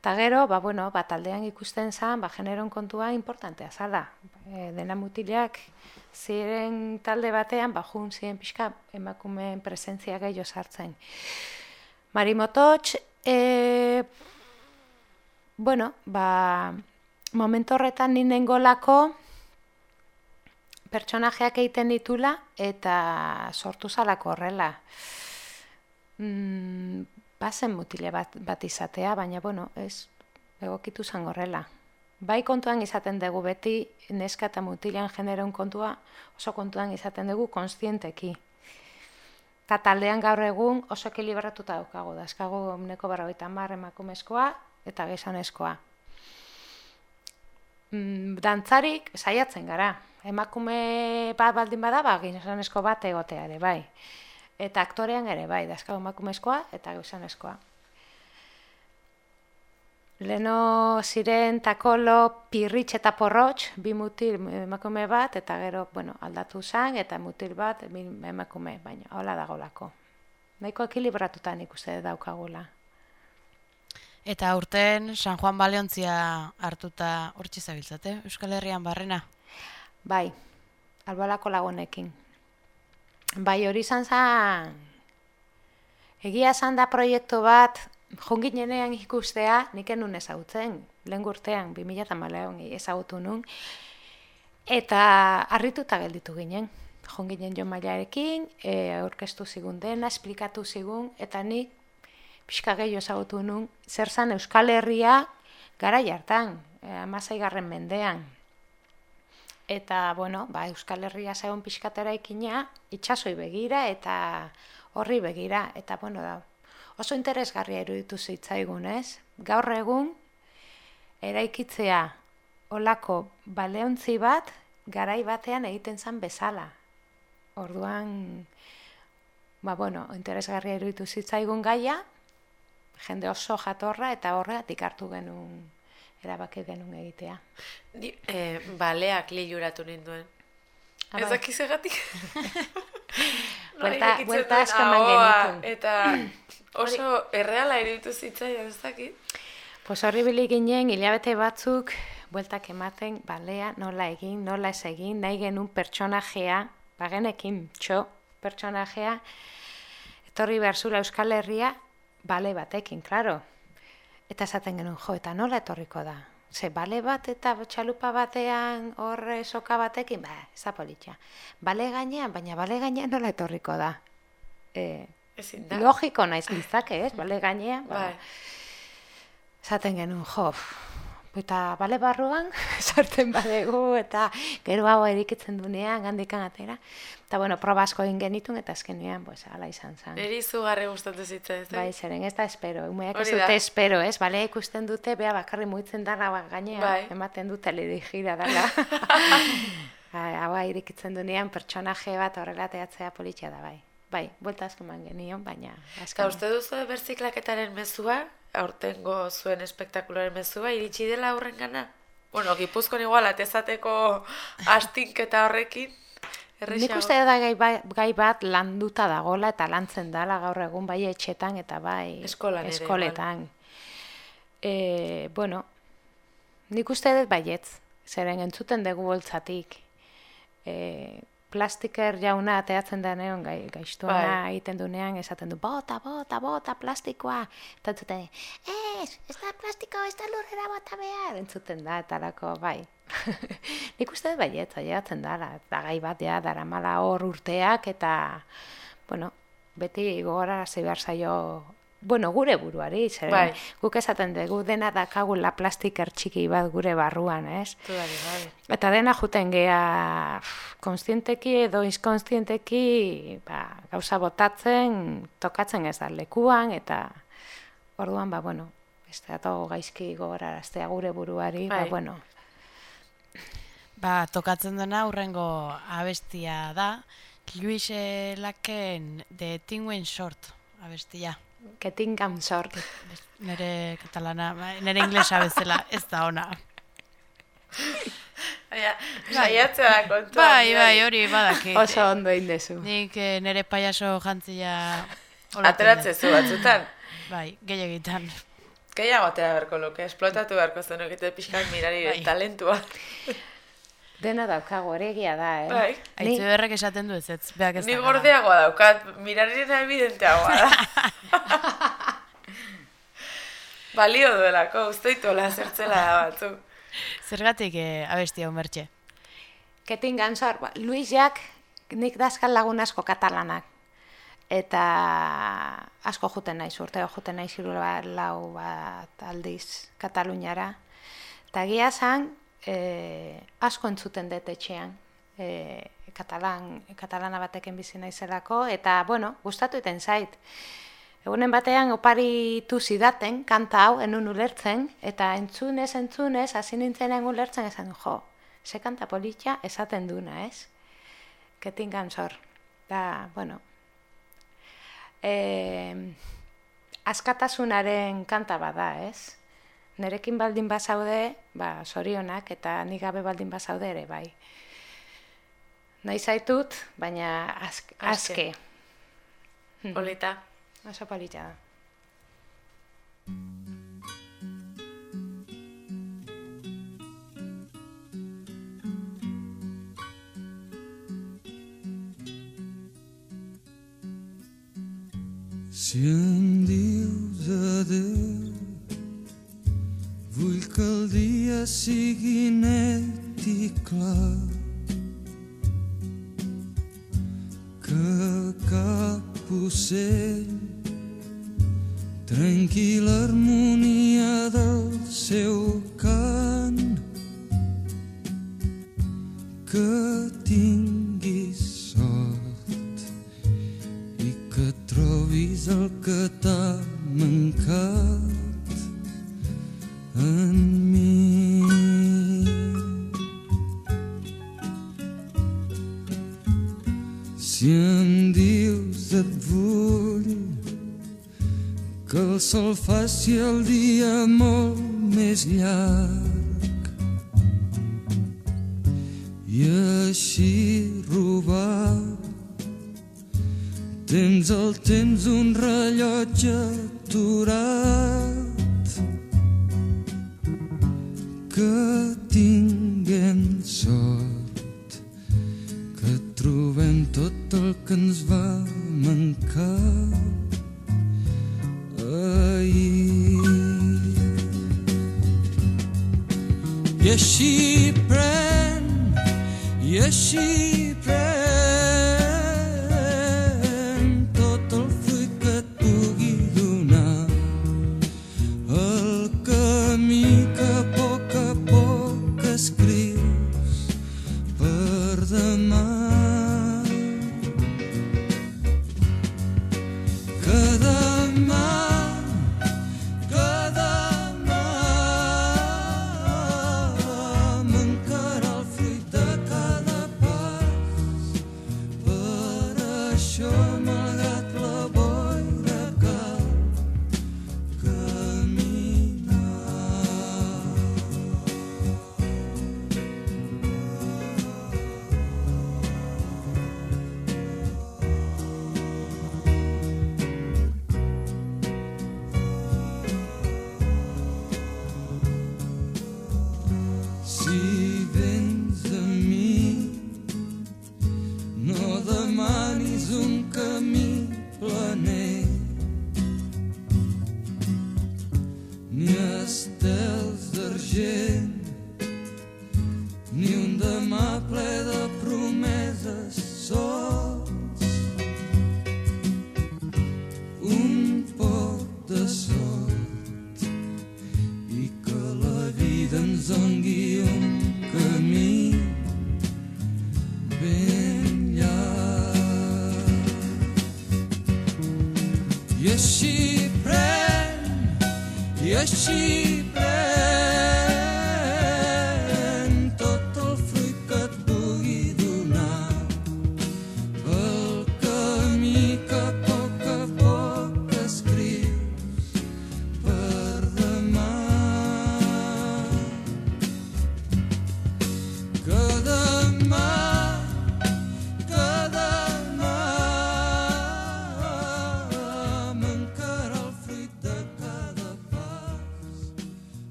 Ta gero, ba, bueno, ba, taldean ikusten zan, ba, generon kontua importantea zala. E, dena mutilak ziren talde batean, ba, jun ziren pixka emakumeen presentzia gehiago sartzen. Marimototx, e, bueno, ba, momentu horretan ninen golako pertsonajeak egiten ditula eta sortu zalako horrela. Mm, bazen mutile bat, bat izatea, baina, bueno, ez, egokitu zan horrela. Bai kontuan izaten dugu beti, neska eta mutilean genereun kontua, oso kontuan izaten dugu konstienteki. Eta taldean gaur egun oso ekilibratuta daukagu, dazkagu neko barroita mar emakumezkoa eta gizonezkoa. Mm, dantzarik saiatzen gara. Emakume bat baldin bada, ba, gizonezko bat egotea ere, bai. Eta aktorean ere, bai, dazkagu emakumezkoa eta gizonezkoa. Leno ziren takolo pirritx eta porrotx, bi mutil emakume bat, eta gero, bueno, aldatu zan, eta mutil bat, emakume, baina hola dagolako. Nahiko ekilibratuta nik uste daukagula. Eta urten San Juan Baleontzia hartuta hortxe zabiltzate, Euskal Herrian barrena. Bai, albalako lagunekin. Bai, hori izan zen, egia zan da proiektu bat, jonginenean ikustea, nik enun ezagutzen, lehen urtean, 2008an ezagutu nun, eta harrituta gelditu ginen. Jonginen jo mailarekin, e, aurkeztu zigun dena, esplikatu zigun, eta nik pixka gehiago ezagutu nun, zer zan Euskal Herria gara jartan, e, amaseigarren mendean. Eta, bueno, ba, Euskal Herria zegoen pixkatera ikina, itxasoi begira eta horri begira. Eta, bueno, da, oso interesgarria iruditu zitzaigun, ez? Gaur egun, eraikitzea olako baleontzi bat, garai batean egiten zen bezala. Orduan, ba, bueno, interesgarria iruditu zitzaigun gaia, jende oso jatorra eta horregatik hartu genuen erabaki genuen egitea. Ni, eh, baleak liluratu ninduen. Ah, Ez bai. dakiz egatik. Buelta- buelta asko eman genituen. Eta oso erreala iruditu zitzaidan, ez dakit. Pues horri bili ginen, hilabete batzuk, bueltak ematen, balea, nola egin, nola ez egin, nahi genuen pertsonajea, bagenekin txo pertsonajea, etorri behar zula Euskal Herria, bale batekin, klaro. Eta esaten genuen, jo, eta nola etorriko da? Ze bale bat eta txalupa batean horre soka batekin, ba, ez da politxa. Bale gainean, baina bale gainean nola etorriko da? E, Ezin da. logiko naiz litzake, ez? Bale gainean, ba, Bai. esaten genuen, jo, eta bale barruan sartzen badegu eta gero hau erikitzen dunean gandikan atera. Eta bueno, proba asko egin genitun eta azkenean, pues, ala izan zen. Neri izugarri gustatu zitzaidan, ez Bai, zeren ez da espero, umeak ez dute espero, ez? Balea ikusten dute, bea bakarri mugitzen dara ba, gainean, Bai. ematen dute gira dala. Bai, Haua irikitzen dunean pertsonaje bat horrela teatzea politxea da, bai. Bai, buelta asko eman genion, baina Eta azkenean. uste duzu berziklaketaren mezua, aurtengo zuen espektakuloaren mezua, iritsi dela aurren gana? Bueno, gipuzkoan igual, atezateko astinketa horrekin, Nik erresago. uste da gai, ba- gai bat landuta dagola eta lantzen dala gaur egun bai etxetan eta bai Eskolan ere, eskoletan. E, bueno, nik uste dut baietz, zeren entzuten dugu boltzatik. E, plastiker jauna ateatzen denean gai, gaiztuana Bai. egiten dunean esaten du bota, bota, bota, plastikoa. Eta entzuten, ez, ez da plastiko, ez da lurrera bota behar. Entzuten da, eta lako, bai. Nik uste dut baietz, ailegatzen dara, eta gai bat ja, daramala hor urteak, eta, bueno, beti gogora behar zaio, bueno, gure buruari, zeren Bai. guk esaten dugu dena dakagula plastiker txiki bat gure barruan, ez? Dudari gabe. Eta dena juten gea konstienteki edo inkonstienteki ba, gauza botatzen, tokatzen ez da lekuan, eta orduan, ba, bueno, ez da gaizki gogoraraztea gure buruari, ba, Bai. bueno, Ba, tokatzen dena urrengo abestia da, Luis Laken de Tinguen Short abestia. que tingan sort. Nere katalana, ba, nere inglesa bezala, ez da ona. Baina, saiatzea da kontua. Bai, bai, hori badakit. Oso ondo egin dezu. Nik eh, nere paiaso jantzia Hola, Ateratze zu batzutan. Bai, gehiagitan. Gehiago atera beharko luke, esplotatu beharko zen egite pixkat mirari Bai. talentua. Dena daukago, eregia da, eh? Bai. Ni- Aitzu berrek esaten du ez ez, beak ez Ni gordeagoa daukat, mirarina evidenteagoa da. Balio duelako, usteituela zertzela batzuk. Zergatik eh, abesti hau mertxe. Ketin gantzor, ba, Luis Jak, nik dazkal lagun asko katalanak. Eta asko juten naiz, urteo juten naiz hiru bat, lau bat aldiz Kataluniara. Eta gia zan, e, asko entzuten dut etxean. E, katalan, katalana bateken bizi naizelako, eta, bueno, gustatu iten zait. Egunen batean oparitu zidaten, kanta hau, enun ulertzen, eta entzunez, entzunez, hasi nintzen ulertzen, esan jo, ze kanta politxa esaten duna, ez? Ketin gantzor. Da, bueno, e, askatasunaren kanta bada, ez? Nerekin baldin bazaude, ba, sorionak, eta ni gabe baldin bazaude ere, bai. Nahi zaitut, baina ask, Aske. aske. Olita. Oso politxa da. Si em dius adeu, vull que el dia sigui net i clar. Que cap ocell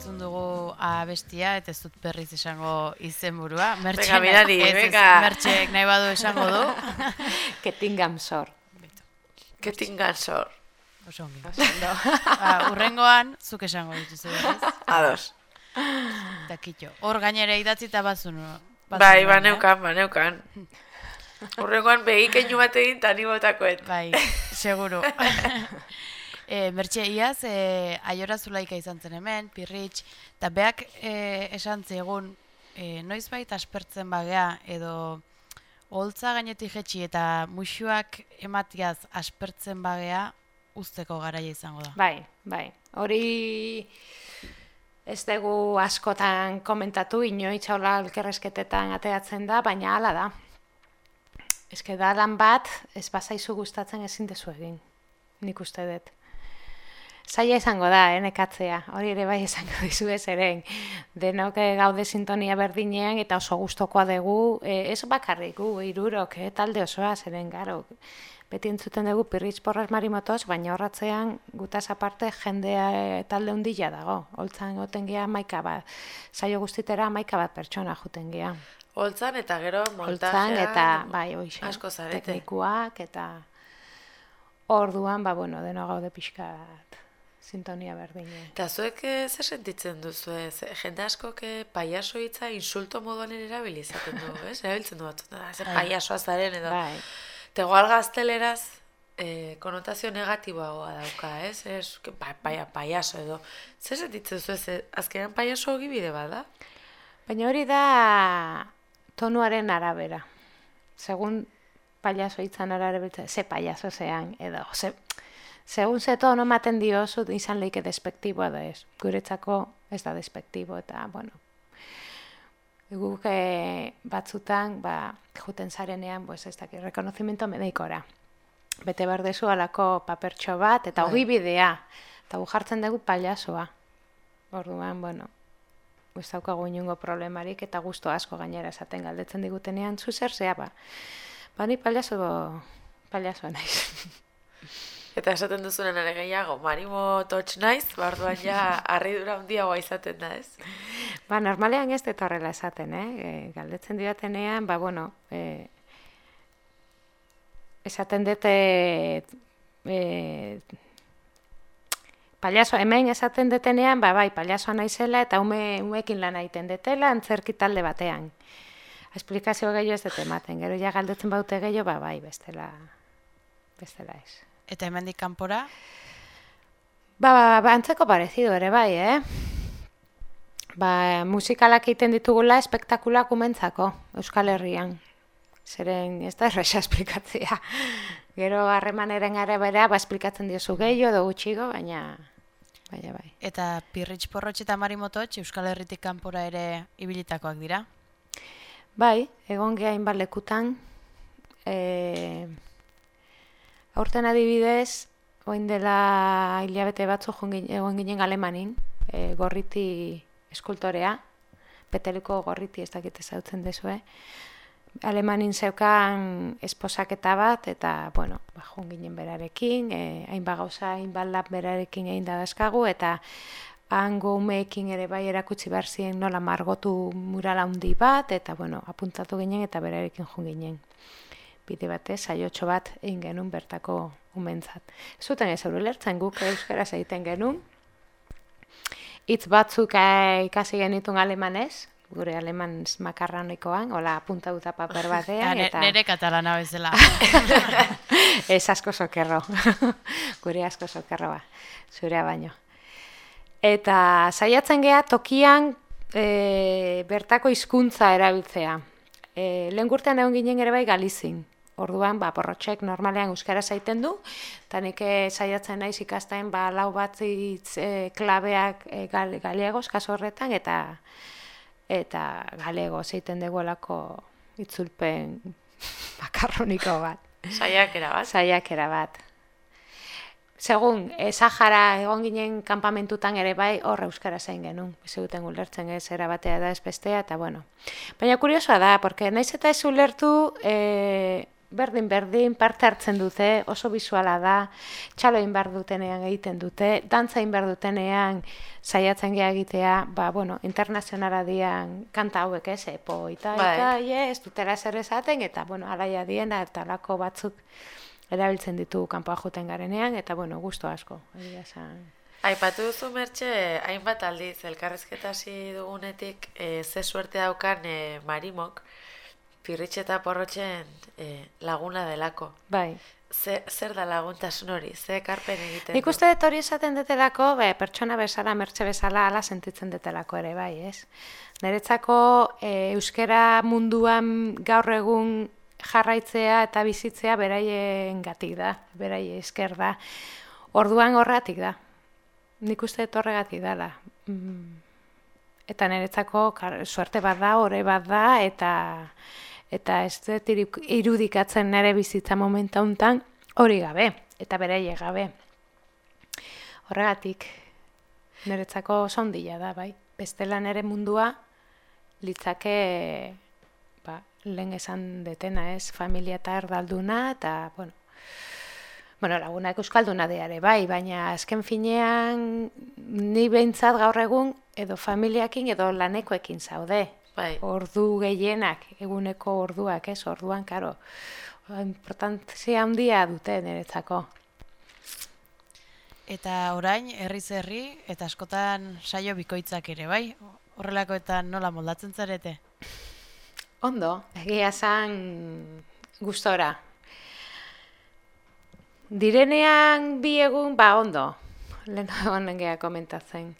entzun dugu abestia, eta ez dut berriz esango izenburua. Mertxe, Mirari. Mertxek nahi badu esango du. Que tingam zor. Que tingan sor. Oso ongi. Ba, urrengoan, zuk esango dituzu berriz. Ados. Eta kitxo. Hor gainera idatzita bazun. Bai, ba neukan, ba neukan. Urrengoan begikeinu bat egin tani botakoet. Bai, seguru. e, Mertxe, iaz, e, aiora zulaika izan zen hemen, pirritx, eta beak e, esan zegun, e, noiz baita aspertzen bagea, edo holtza gainetik jetxi eta musuak ematiaz aspertzen bagea, usteko garaia izango da. Bai, bai. Hori ez dugu askotan komentatu, inoitz hola elkerrezketetan ateatzen da, baina hala da. Ez da lan bat, ez bazaizu gustatzen ezin dezu egin, nik uste dut. Zaila izango da, eh, nekatzea, hori ere bai esango dizu ez eren. Denok eh, gaude sintonia berdinean eta oso gustokoa dugu, eh, ez bakarrik gu, irurok, eh, talde osoa, zeren garo. Beti entzuten dugu pirritz porras marimotos, baina horratzean gutaz aparte jendea eh, talde hundila dago. Holtzan goten gea maika bat, saio guztitera maika bat pertsona juten gea. Holtzan eta gero montajea. Holtzan eta, bai, hoxe, asko zarete. teknikuak eta orduan, ba, bueno, deno gaude pixka bat, sintonia berdine. Eta zuek eh, zer sentitzen duzu, ez? Jende askok eh, paiaso hitza insulto moduan ere erabili izaten du, ez? Erabiltzen du batzutan, da, ze paiasoa zaren edo. Bai, Tegoal gazteleraz eh, konotazio negatiboagoa dauka, ez? Ez, pa, paia, paiaso edo. Zer sentitzen duzu, ez? Eh, Azkenean paiaso ogibide bada? baina hori da tonuaren arabera. Segun payaso hitzan arabiltza, ze payaso zean, edo, ze, segun ze tono ematen diozu, izan leike despektiboa da ez. Guretzako ez da despektibo, eta, bueno, guk eh, batzutan, ba, juten zarenean, pues, ez dakit, rekonozimiento medikora. Bete behar dezu alako papertxo bat, eta Bai. hogi bidea, eta gu jartzen dugu pailasoa. Orduan, bueno, ez daukagu inungo problemarik, eta gusto asko gainera esaten galdetzen digutenean, zu zer zea, ba, ba ni pailaso, pailasoa naiz. Eta esaten duzunen ere gehiago, marimo touch naiz, barduan ja harridura handiagoa izaten da, ez? Ba, normalean ez dut horrela esaten, eh? E, galdetzen didatenean, ba, bueno, e, esaten dute e, paliaso, hemen esaten detenean, ba, bai, paliasoa naizela eta ume, umekin lan egiten detela, antzerki talde batean. Esplikazio gehiago ez dute ematen, gero ja galdetzen baute gehiago, ba, bai, bestela, bestela ez. Eta hemendik kanpora, Ba, ba, ba, antzeko parezido ere bai, eh? Ba, musikalak egiten ditugula espektakulak umentzako, Euskal Herrian. Zeren, ez da erresa esplikatzea. Gero harremaneren arabera, ba, esplikatzen diozu gehiago edo gutxigo, baina, baina bai. eta pirritx porrotx eta marimototx Euskal Herritik kanpora ere ibilitakoak dira. Bai, egon geha hainbat lekutan. E, aurten adibidez, oin dela hilabete batzu egon ginen alemanin, e, gorriti eskultorea, peteliko gorriti ez dakit ezautzen dezue. Alemanin zeukan esposaketa bat, eta, bueno, ba, joan ginen berarekin, e, hainbat gauza, hainbat lab berarekin egin da dazkagu, eta hango umeekin ere bai erakutsi behar ziren nola margotu mural handi bat, eta, bueno, apuntatu ginen eta berarekin joan ginen. Bide batez, saiotxo bat egin genuen bertako umentzat. Zuten ez lertzen guk euskaraz egiten genuen, hitz batzuk eh, ikasi genitun alemanez, gure aleman makarranikoan, hola apuntatuta paper Ja, batean, ne- eta nere katalana bezala. ez asko sokerro, gure asko sokerroa, zurea baino. Eta saiatzen gea tokian e, bertako hizkuntza erabiltzea. E, lehen urtean egon ginen ere bai galizin. Orduan, ba, porrotxek normalean euskara zaiten du, eta nik eh, saiatzen naiz ikasten ba, lau bat hitz e, klabeak e, gal, galegoz kaso horretan, eta eta galego zeiten degolako itzulpen makarroniko bat Saiakera bat. saiakera bat. Segun, e, Sahara egon ginen kanpamentutan ere bai hor euskara zain genuen. Zeuten ulertzen ez era batea da ez bestea, eta bueno. Baina kuriosoa da, porque naiz eta ez ulertu, e, berdin berdin parte hartzen dute, oso bisuala da, txaloin behar dutenean egiten dute, dantzain behar dutenean saiatzen geha egitea, ba, bueno, internazionara dian kanta hauek ez, epo, eta, Bai. eta, yes, dutela zer esaten, eta, bueno, alaia diena, eta lako batzuk erabiltzen ditu kanpoa joten garenean, eta, bueno, gusto asko, egia esan. Aipatu duzu mertxe, hainbat aldiz, elkarrezketa hasi dugunetik, e, ze suerte daukan e, marimok, pirritxe eta porrotxen e, laguna delako. Bai. Ze, zer da laguntasun hori? Ze ekarpen egiten Nik uste dut hori esaten detelako, be, pertsona bezala, mertxe bezala, ala sentitzen detelako ere, bai, ez? Niretzako e, euskera munduan gaur egun jarraitzea eta bizitzea beraien gatik da, beraie esker da. Orduan horregatik da. Nik uste dut horregatik dala. Mm. Eta niretzako suerte bat da, ore bat da, eta eta ez dut iru- irudikatzen nire bizitza momenta hontan hori gabe, eta beraie gabe. Horregatik, niretzako sondila da, bai. Bestela nere mundua litzake ba, lehen esan detena, ez, familia eta erdalduna, eta, bueno, bueno, lagunak euskalduna deare, bai, baina azken finean ni behintzat gaur egun edo familiakin edo lanekoekin zaude. Bai. Ordu gehienak, eguneko orduak, ez, orduan, karo, importantzia handia dute niretzako. Eta orain, herriz herri, eta askotan saio bikoitzak ere, bai? Horrelakoetan nola moldatzen zarete? Ondo, egia esan gustora. Direnean bi egun, ba, ondo. Lehen honen geha komentatzen.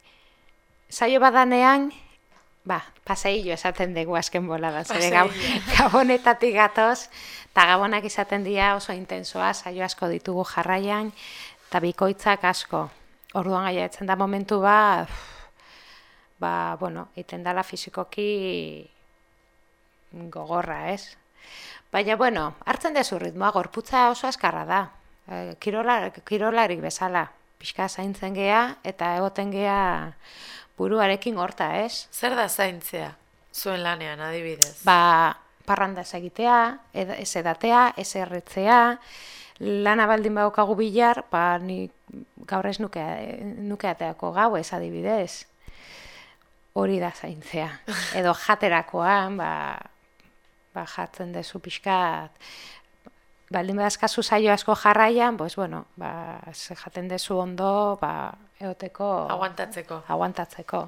Saio badanean, ba, paseillo esaten dugu azken bolada. Zere gau, gabonetatik gatoz, eta gabonak izaten dira oso intensoa, saio asko ditugu jarraian, eta bikoitzak asko. Orduan gaiatzen da momentu ba, ba, bueno, iten dala fizikoki gogorra, ez? Baina, bueno, hartzen dezu ritmoa, gorputza oso askarra da. E, kirola, kirolarik bezala. Pixka zaintzen gea eta egoten gea buruarekin horta, ez? Zer da zaintzea? Zuen lanean, adibidez. Ba, parranda egitea, ed- ez edatea, ez erretzea, lana baldin badaukagu bilar, ba, ni gaur ez nuke, nuke ateako gau ez adibidez. Hori da zaintzea. Edo jaterakoan, ba, ba jatzen dezu pixkat, baldin badazkazu saio asko jarraian, pues bueno, ba, jaten dezu ondo, ba, eoteko... Aguantatzeko. Aguantatzeko.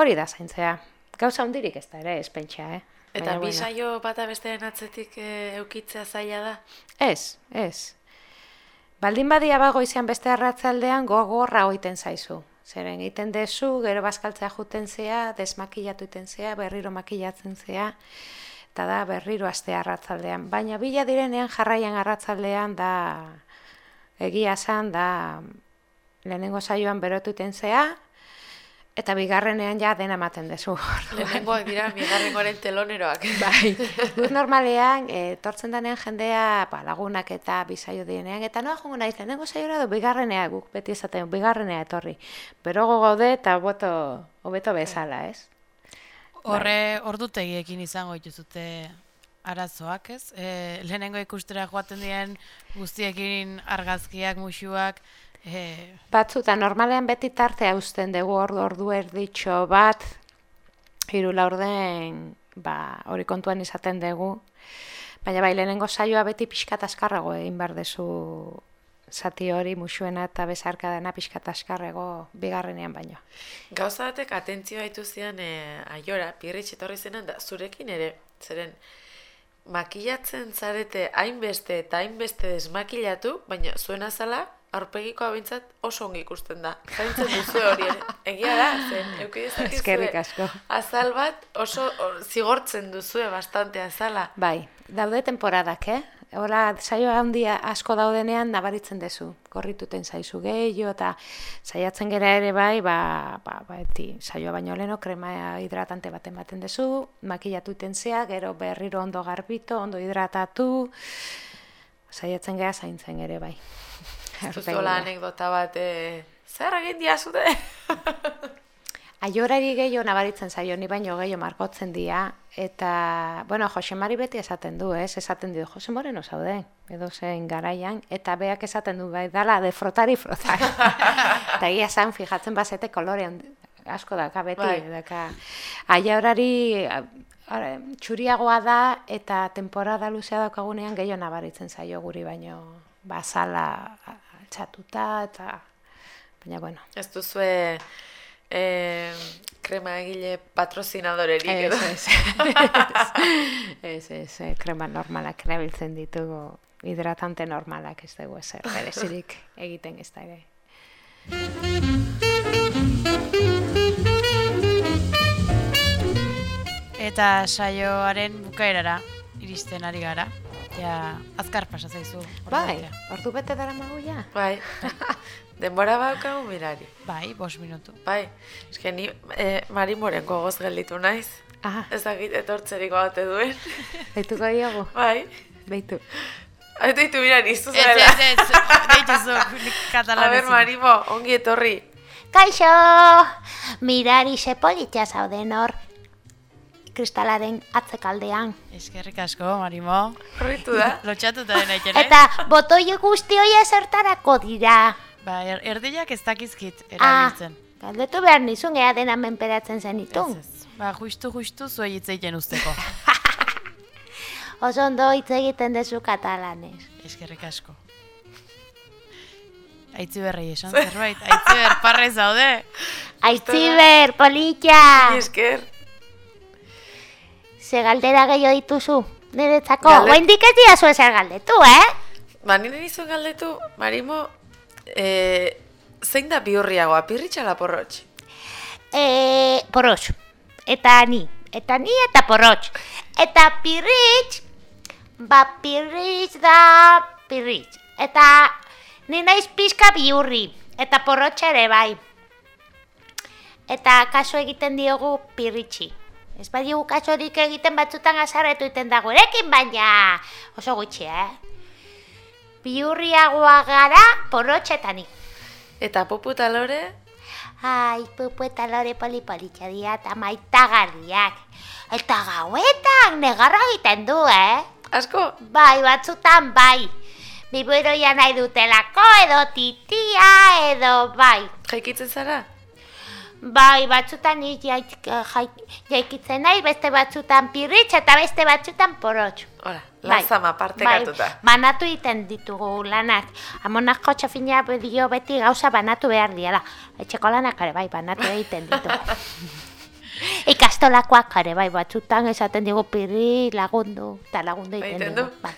Hori da zaintzea. Gauza hundirik ez da ere, ez pentsa, eh? Eta bi saio bata bestearen atzetik e, eukitzea zaila da? Ez, ez. Baldin badia bago izan beste arratzaldean gogorra oiten zaizu. Zeren egiten dezu, gero bazkaltzea juten zea, desmakillatu iten zea, berriro makillatzen zea, eta da berriro aste arratzaldean. Baina bila direnean jarraian arratzaldean da egia esan da lehenengo saioan berotu iten zea, eta bigarrenean ja dena ematen dezu. Lehenengoak dira, bigarrengoaren teloneroak. Bai, guk normalean, e, tortzen denean jendea ba, lagunak eta bizaio dienean, eta noa jongo naiz, lehenengo zaiora du bigarrenea guk, beti esaten, bigarrenea etorri. Berogo gaude eta boto, hobeto bezala, ez? Horre, ordutegiekin izango dituzute arazoak, ez? E, lehenengo ikustera joaten diren guztiekin argazkiak, musuak, e, Batzuta, normalean beti tartea uzten dugu ordu, ordu erditxo bat, hiru laurden, ba, hori kontuan izaten dugu, baina bai, lehenengo saioa beti pixkat askarrago egin behar dezu zati hori musuena eta bezarka dena pixkat askarrego bigarrenean baino. Gauza batek atentzioa haitu zian e, aiora, pirritx etorri zenan, da zurekin ere, zeren makillatzen zarete hainbeste eta hainbeste desmakillatu, baina zuen azala, aurpegiko abintzat oso ongi ikusten da. Zaintzen duzu hori. Egia da, zen, euki dezakezue Eskerrik asko. Azal bat oso o, zigortzen duzue bastante azala. Bai, daude temporadak, eh? Hola, saio handia asko daudenean nabaritzen dezu. Gorrituten zaizu gehiago eta saiatzen gera ere bai, ba, ba, ba eti, saioa baino leno krema hidratante baten baten dezu, makillatu iten zea, gero berriro ondo garbito, ondo hidratatu, saiatzen gera zaintzen ere bai. Duzuela anekdota bat, e, zer egin diazute? Aiorari gehiago nabaritzen zaio, ni baino gehiago margotzen dira, eta, bueno, Jose Mari beti esaten du, ez? Esaten du, Jose Moreno zaude, edo zein garaian, eta beak esaten du, bai, dala, de frotari frotari. eta egia zan, fijatzen bazete kolorean asko daka beti, Bai. daka. Aiorari ara, txuriagoa da, eta temporada luzea daukagunean gehiago nabaritzen zaio guri baino, bazala altxatuta, eta, baina, bueno, Ez duzue eh, krema egile patrozinadorerik edo. Ez, ez, ez, ez, krema normalak erabiltzen ditugu, hidratante normalak ez dugu ezer, berezirik egiten ez da ere. Eta saioaren bukaerara iristen ari gara. Ja, azkar pasa zaizu. Bai, ordu bete dara magu ja? Bai. Denbora baukagu mirari. Bai, bos minutu. Bai. Eske ni eh, Marimoren gogoz gelditu naiz. Ah, Ez dakit etortzerik baute duen. deituko diogu, Bai. deitu. Haitu ditu mirari, iztu Ez, zarela. ez, ez, deituzu, nik A ber, Marimo, ongi etorri. Kaixo, mirari sepolitza zauden hor, kristalaren atzekaldean. Eskerrik asko, Marimo. Horritu da. Lotxatuta dena ikene. Eta botoi guzti hoia zertarako dira. Ba, er, erdiak ez dakizkit Ah, erabiltzen. galdetu behar nizun ea dena menperatzen zenitun. Ez, ez. Ba, justu, justu zuei hitz egiten usteko. Oso ondo hitz egiten dezu katalanez. Eskerrik asko. Aitzi berrei esan zerbait. Aitzi ber, parre zaude. Aitziber, politxa! Mi esker. Ze galdera gehiago dituzu, niretzako. Galde- Oendik ez dira ezer galdetu, eh? Ba, nire nizuen galdetu, Marimo, eh, zein da bihurriagoa, pirritxala porrotx? E, porrotx. Eta ni. Eta ni eta porrotx. Eta pirritx, ba pirritx da pirritx. Eta ni naiz pixka biurri. Eta porrotx ere bai. Eta kaso egiten diogu pirritxi. Ez badiogu kasorik egiten batzutan azarretu iten da gurekin, baina oso gutxi, eh? Biurriagoa gara porrotx eta popu eta lore, Ai, pupu eta lore polipolitxa dira eta maitagarriak. Eta gauetan negarra egiten du, eh? asko, Bai, batzutan bai. Bibueroia nahi dutelako, edo titia, edo bai. jaikitzen zara? Bai, batzutan ni jaik, jaik, jaikitzen nahi, beste batzutan pirritx eta beste batzutan porotx. Ora, Bai, lazama partekatuta. Bai, banatu egiten ditugu lanak. Amonako txofina dio beti gauza banatu behar diala. Etxeko lanak ere bai, banatu egiten ditugu. Ikastolakoak ere bai, batzutan esaten digu pirri lagundu, eta lagundu egiten Egiten dugu. du? Bai.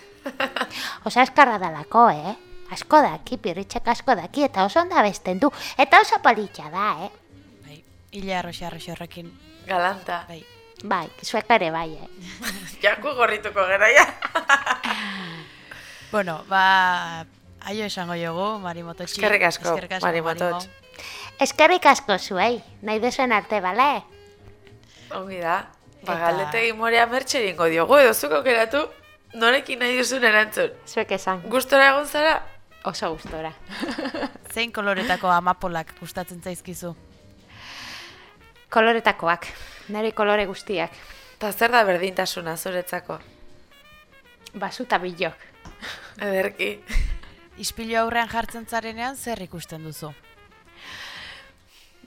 Osa eskarra dalako, eh? Asko daki, pirritxek asko daki, eta oso onda besten du. Eta oso politxa da, eh? Hila arroxa arroxa horrekin. Galanta. Bai. Bai, zuek ere bai, eh? Jaku gorrituko gara, ja. Bueno, ba, aio esango jogu, Marimototxi. Eskerrik asko, Eskerrik asko, Marimototx. Eskerrik asko zuei, nahi duzuen arte, bale? Ongi da. Ba, Eta- galdetegi morea mertxe egingo diogu, edo zuko aukeratu norekin nahi duzun erantzun. Zuek esan, Gustora egon zara? oso gustora. Zein koloretako amapolak gustatzen zaizkizu? Koloretakoak, nire kolore guztiak, Ta zer da berdintasuna zuretzako? basuta bilok. Ederki. Ispilu aurrean jartzen zarenean zer ikusten duzu?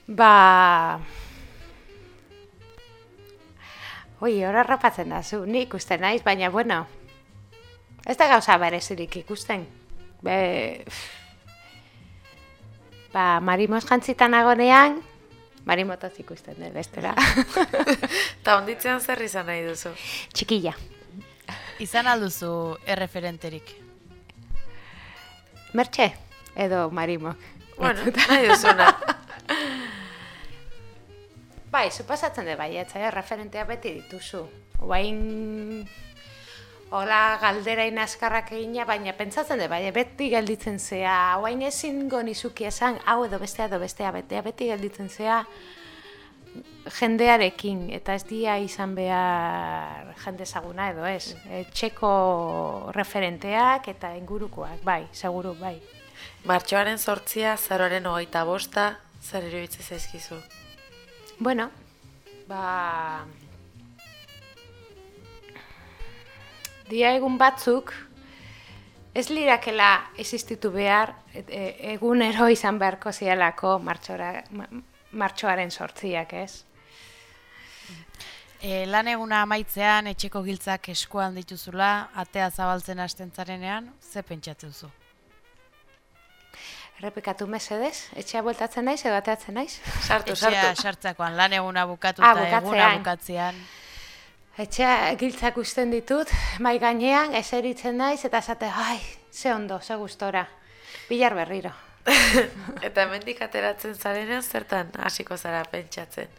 Ba... Ui, horra rapatzen da zu, ni ikusten naiz, baina bueno, ez da gauza berezirik ikusten. Be... Ba, marimoz jantzitan agonean, marimotoz ikusten dut, bestera. Ta onditzean zer izan nahi duzu? Txikilla. Izan alduzu erreferenterik. Mertxe, edo marimok. Bueno, nahi duzuna. Bai, supasatzen dut bai, etzai referentea beti dituzu. Oain hola galderain askarrak egina, baina pentsatzen dut bai, beti gelditzen zea, oain ezin gonizuki esan, hau edo bestea edo bestea, betea beti gelditzen zea jendearekin, eta ez dia izan behar jende ezaguna edo ez. Etxeko referenteak eta ingurukoak, bai, seguru, bai. Martxoaren sortzia, zaroaren hogeita bosta, zer iruditzen zaizkizu? Bueno, ba... Dia egun batzuk, ez lirakela existitu behar, et- e, egunero izan beharko zialako martxora, ma- martxoaren sortziak, ez? E, lan eguna amaitzean etxeko giltzak eskuan dituzula, atea zabaltzen hasten zarenean, ze pentsatu duzu? Errepikatu mesedez, etxea bueltatzen naiz edo ateatzen naiz? Sartu, Etxea sartu. sartzakoan, lan eguna bukatu Ah, eguna bukatzean. Etxea giltzak usten ditut, mai gainean, eseritzen naiz, eta esate, ai, ze ondo, ze gustora. Bilar berriro. Eta hemendik ateratzen zarenean zertan hasiko zara pentsatzen.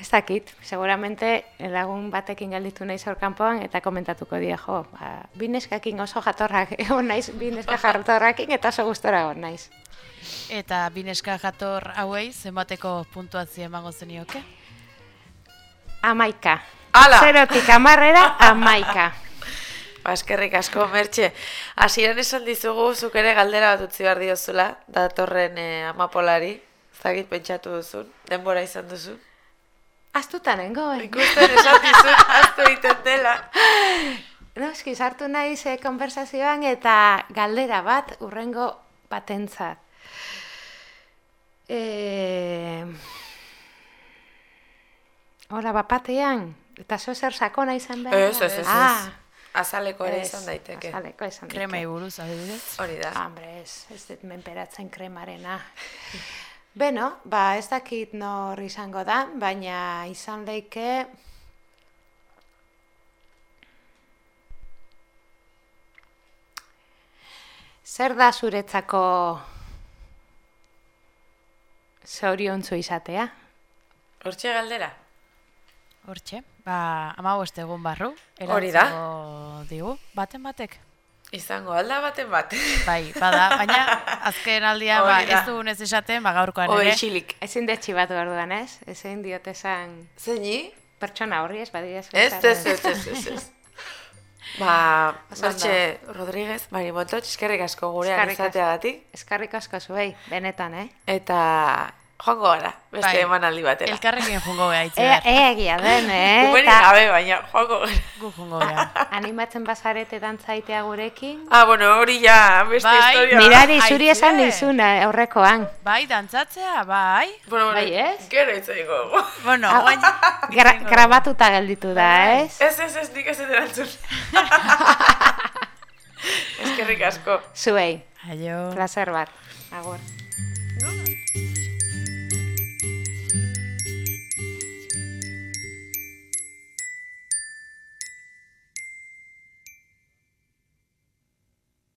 Ez dakit, seguramente lagun batekin galditu naiz hor kanpoan eta komentatuko die, jo, ba, bineskakin oso jatorrak egon naiz, bineska jatorrakin eta oso gustora egon naiz. Eta bineska jator hauei, zenbateko puntuazio emango zenioke? Amaika. Ala! Zerotik amarrera, amaika. Ba, eskerrik asko, Mertxe. Hasieran esan dizugu, zuk ere galdera bat utzi behar diozula, datorren eh, amapolari. Zagit pentsatu duzun, denbora izan duzu. Aztuta nengoen. Ikusten esan dizun, aztu egiten dela. No, eski, sartu naiz eh, konversazioan eta galdera bat urrengo batentzat. E... Hola, bapatean, eta zo zer sakona izan behar? Ez, ez, ez. Ah, Azaleko ere izan daiteke. Azaleko izan daiteke. Kremei buruz, adibidez. Hori da. Hombre, ez, ez dut menperatzen kremarena. Beno, ba ez dakit nor izango da, baina izan leike... Zer da zuretzako zoriontzu izatea? Hortxe galdera. Hortxe, ba, ama egun barru, Hori da. digu, baten batek. Izango alda baten bat. Bai, bada, baina azken aldian ba, Hori ez dugun ez esaten, ba, gaurkoan ere. xilik. Ezin detxi bat orduan ez? Ezin diote esan Zeini? pertsona horri ez badira Ez, ez, ez, ez, ez, ez. Ba. Mertxe Rodríguez, Mari Montotx, eskerrik asko gurean Eskerrik izateagatik. Eskarrik asko zuei, benetan, eh? Eta joango gara, beste Bai. emanaldi batera. Elkarrekin jungo gea itzi E, behar. e, egia den, eh? Gumenik Eta gabe, baina joango gara. Gu jungo gea. animatzen bazarete dantzaitea gurekin. Ah, bueno, hori ja, beste Bai, historia. Mirari, zuri esan ze. nizun eh, aurrekoan. Bai, dantzatzea, bai. Bueno, bueno, Bai, ez? Gero itzaiko. Bueno, Hau, guain... gra grabatuta gelditu da, ez? ez, ez, ez, nik ez dut erantzun. Eskerrik asko. Zuei, Aio. placer bat. Agur.